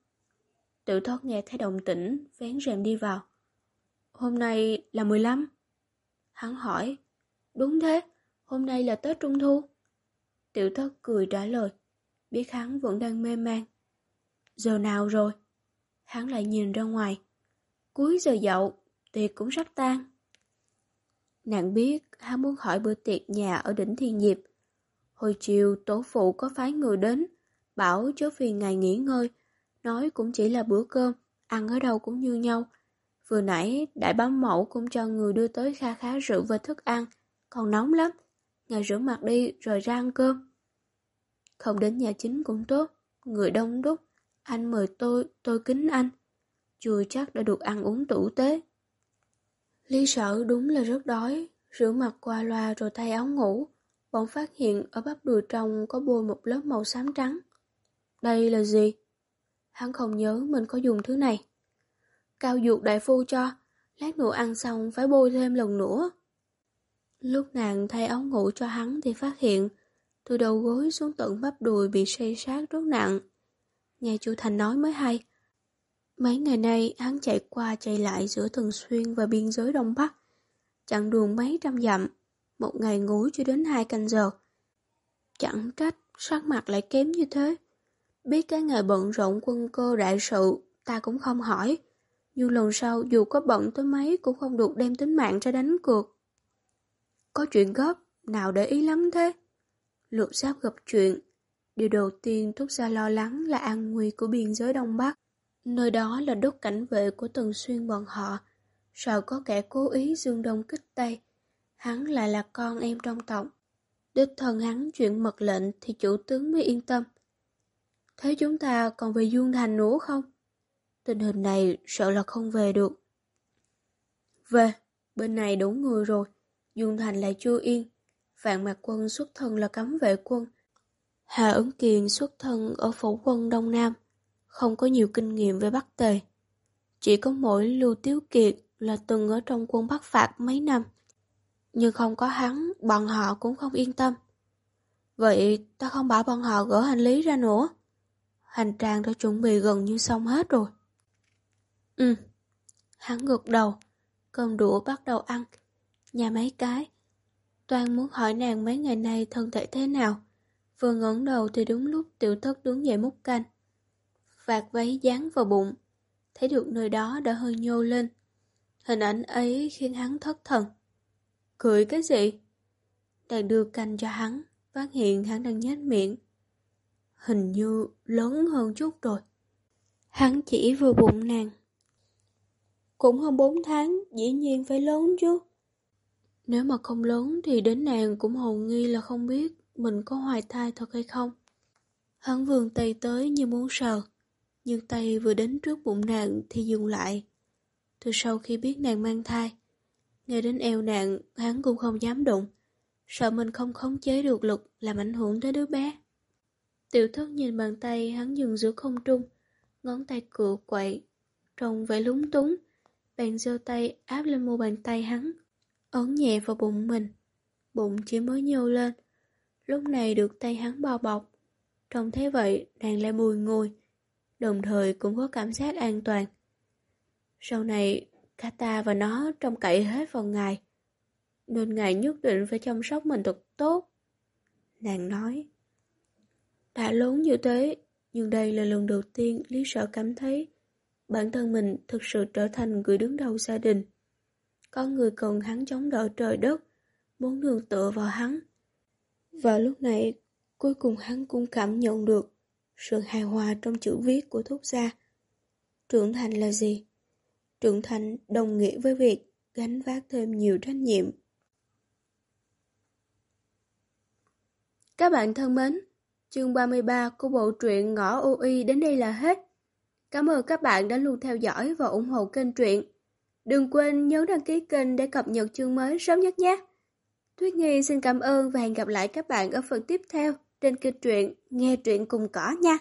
Tự thoát nghe thấy động tĩnh, vén rèm đi vào. Hôm nay là 15. Hắn hỏi, đúng thế, hôm nay là Tết Trung Thu. Tiểu thất cười trả lời, biết hắn vẫn đang mê man. Giờ nào rồi? Hắn lại nhìn ra ngoài. Cuối giờ dậu, tiệc cũng sắp tan. Nàng biết hắn muốn hỏi bữa tiệc nhà ở đỉnh Thiên Diệp. Hồi chiều tổ phụ có phái người đến, bảo chớ phiền ngày nghỉ ngơi, nói cũng chỉ là bữa cơm, ăn ở đâu cũng như nhau. Vừa nãy đại bám mẫu cũng cho người đưa tới kha khá rượu và thức ăn, còn nóng lắm. Ngài rửa mặt đi rồi ra ăn cơm. Không đến nhà chính cũng tốt, người đông đúc, anh mời tôi, tôi kính anh. Chưa chắc đã được ăn uống tử tế. Lý sở đúng là rất đói, rửa mặt qua loa rồi thay áo ngủ. Bỗng phát hiện ở bắp đùi trong có bôi một lớp màu xám trắng. Đây là gì? Hắn không nhớ mình có dùng thứ này. Cao dược đại phu cho, lát nữa ăn xong phải bôi thêm lần nữa. Lúc nàng thay áo ngủ cho hắn thì phát hiện, từ đầu gối xuống tận bắp đùi bị xây sát rất nặng. Nghe chú Thành nói mới hay. Mấy ngày nay hắn chạy qua chạy lại giữa Thường Xuyên và biên giới Đông Bắc. Chặng đường mấy trăm dặm, một ngày ngủ chưa đến hai canh giờ. Chẳng trách sắc mặt lại kém như thế. Biết cái ngày bận rộn quân cơ đại sự, ta cũng không hỏi. Nhưng lần sau dù có bận tới mấy cũng không được đem tính mạng ra đánh cược. Có chuyện gấp, nào để ý lắm thế? Lục giáp gặp chuyện. Điều đầu tiên thúc ra lo lắng là an nguy của biên giới Đông Bắc. Nơi đó là đốt cảnh vệ của Tần Xuyên bọn họ. Sợ có kẻ cố ý dương đông kích Tây. Hắn lại là con em trong tộc. Đích thần hắn chuyện mật lệnh thì chủ tướng mới yên tâm. Thế chúng ta còn về Dương Thành nữa không? Tình hình này sợ là không về được. Về, bên này đủ người rồi. Dương Thành lại chưa yên. Vạn mặt Quân xuất thân là cấm vệ quân. Hà Ứng Kiền xuất thân ở phủ quân Đông Nam, không có nhiều kinh nghiệm về Bắc Tề. Chỉ có mỗi Lưu Tiếu Kiệt là từng ở trong quân Bắc Phạt mấy năm. Nhưng không có hắn, bọn họ cũng không yên tâm. Vậy ta không bảo bọn họ gỡ hành lý ra nữa. Hành trang đã chuẩn bị gần như xong hết rồi. Ừ. Hắn gật đầu, cơm đũa bắt đầu ăn. Nhà mấy cái. Toàn muốn hỏi nàng mấy ngày nay thân thể thế nào. Vừa ngẩng đầu thì đúng lúc tiểu thất đứng dậy múc canh. Vạt váy dán vào bụng. Thấy được nơi đó đã hơi nhô lên. Hình ảnh ấy khiến hắn thất thần. Cười cái gì? Đang đưa canh cho hắn, phát hiện hắn đang nhếch miệng. Hình như lớn hơn chút rồi. Hắn chỉ vừa bụng nàng. Cũng hơn 4 tháng, dĩ nhiên phải lớn chứ. Nếu mà không lớn thì đến nàng cũng hồ nghi là không biết mình có hoài thai thật hay không. Hắn vườn tay tới như muốn sờ, nhưng tay vừa đến trước bụng nàng thì dừng lại. Từ sau khi biết nàng mang thai, nghe đến eo nàng hắn cũng không dám đụng, sợ mình không khống chế được lực làm ảnh hưởng tới đứa bé. Tiểu thất nhìn bàn tay hắn dừng giữa không trung, ngón tay cựa quậy, trông vẻ lúng túng, bèn giơ tay áp lên mu bàn tay hắn, ấn nhẹ vào bụng mình. Bụng chỉ mới nhô lên, lúc này được tay hắn bao bọc. Trông thế vậy, nàng lại bùi ngồi, đồng thời cũng có cảm giác an toàn. Sau này, cả ta và nó trông cậy hết vào ngài, nên ngài nhất định phải chăm sóc mình thật tốt. Nàng nói, đã lớn như thế, nhưng đây là lần đầu tiên Lý Sợ cảm thấy bản thân mình thực sự trở thành người đứng đầu gia đình. Có người cần hắn chống đỡ trời đất, muốn nương tựa vào hắn. Và lúc này, cuối cùng hắn cũng cảm nhận được sự hài hòa trong chữ viết của thúc gia. Trưởng thành là gì? Trưởng thành đồng nghĩa với việc gánh vác thêm nhiều trách nhiệm. Các bạn thân mến! Chương 33 của bộ truyện Ngõ UI đến đây là hết. Cảm ơn các bạn đã luôn theo dõi và ủng hộ kênh truyện. Đừng quên nhấn đăng ký kênh để cập nhật chương mới sớm nhất nhé. Tuyết Nhi xin cảm ơn và hẹn gặp lại các bạn ở phần tiếp theo trên kênh truyện Nghe truyện cùng cỏ nha.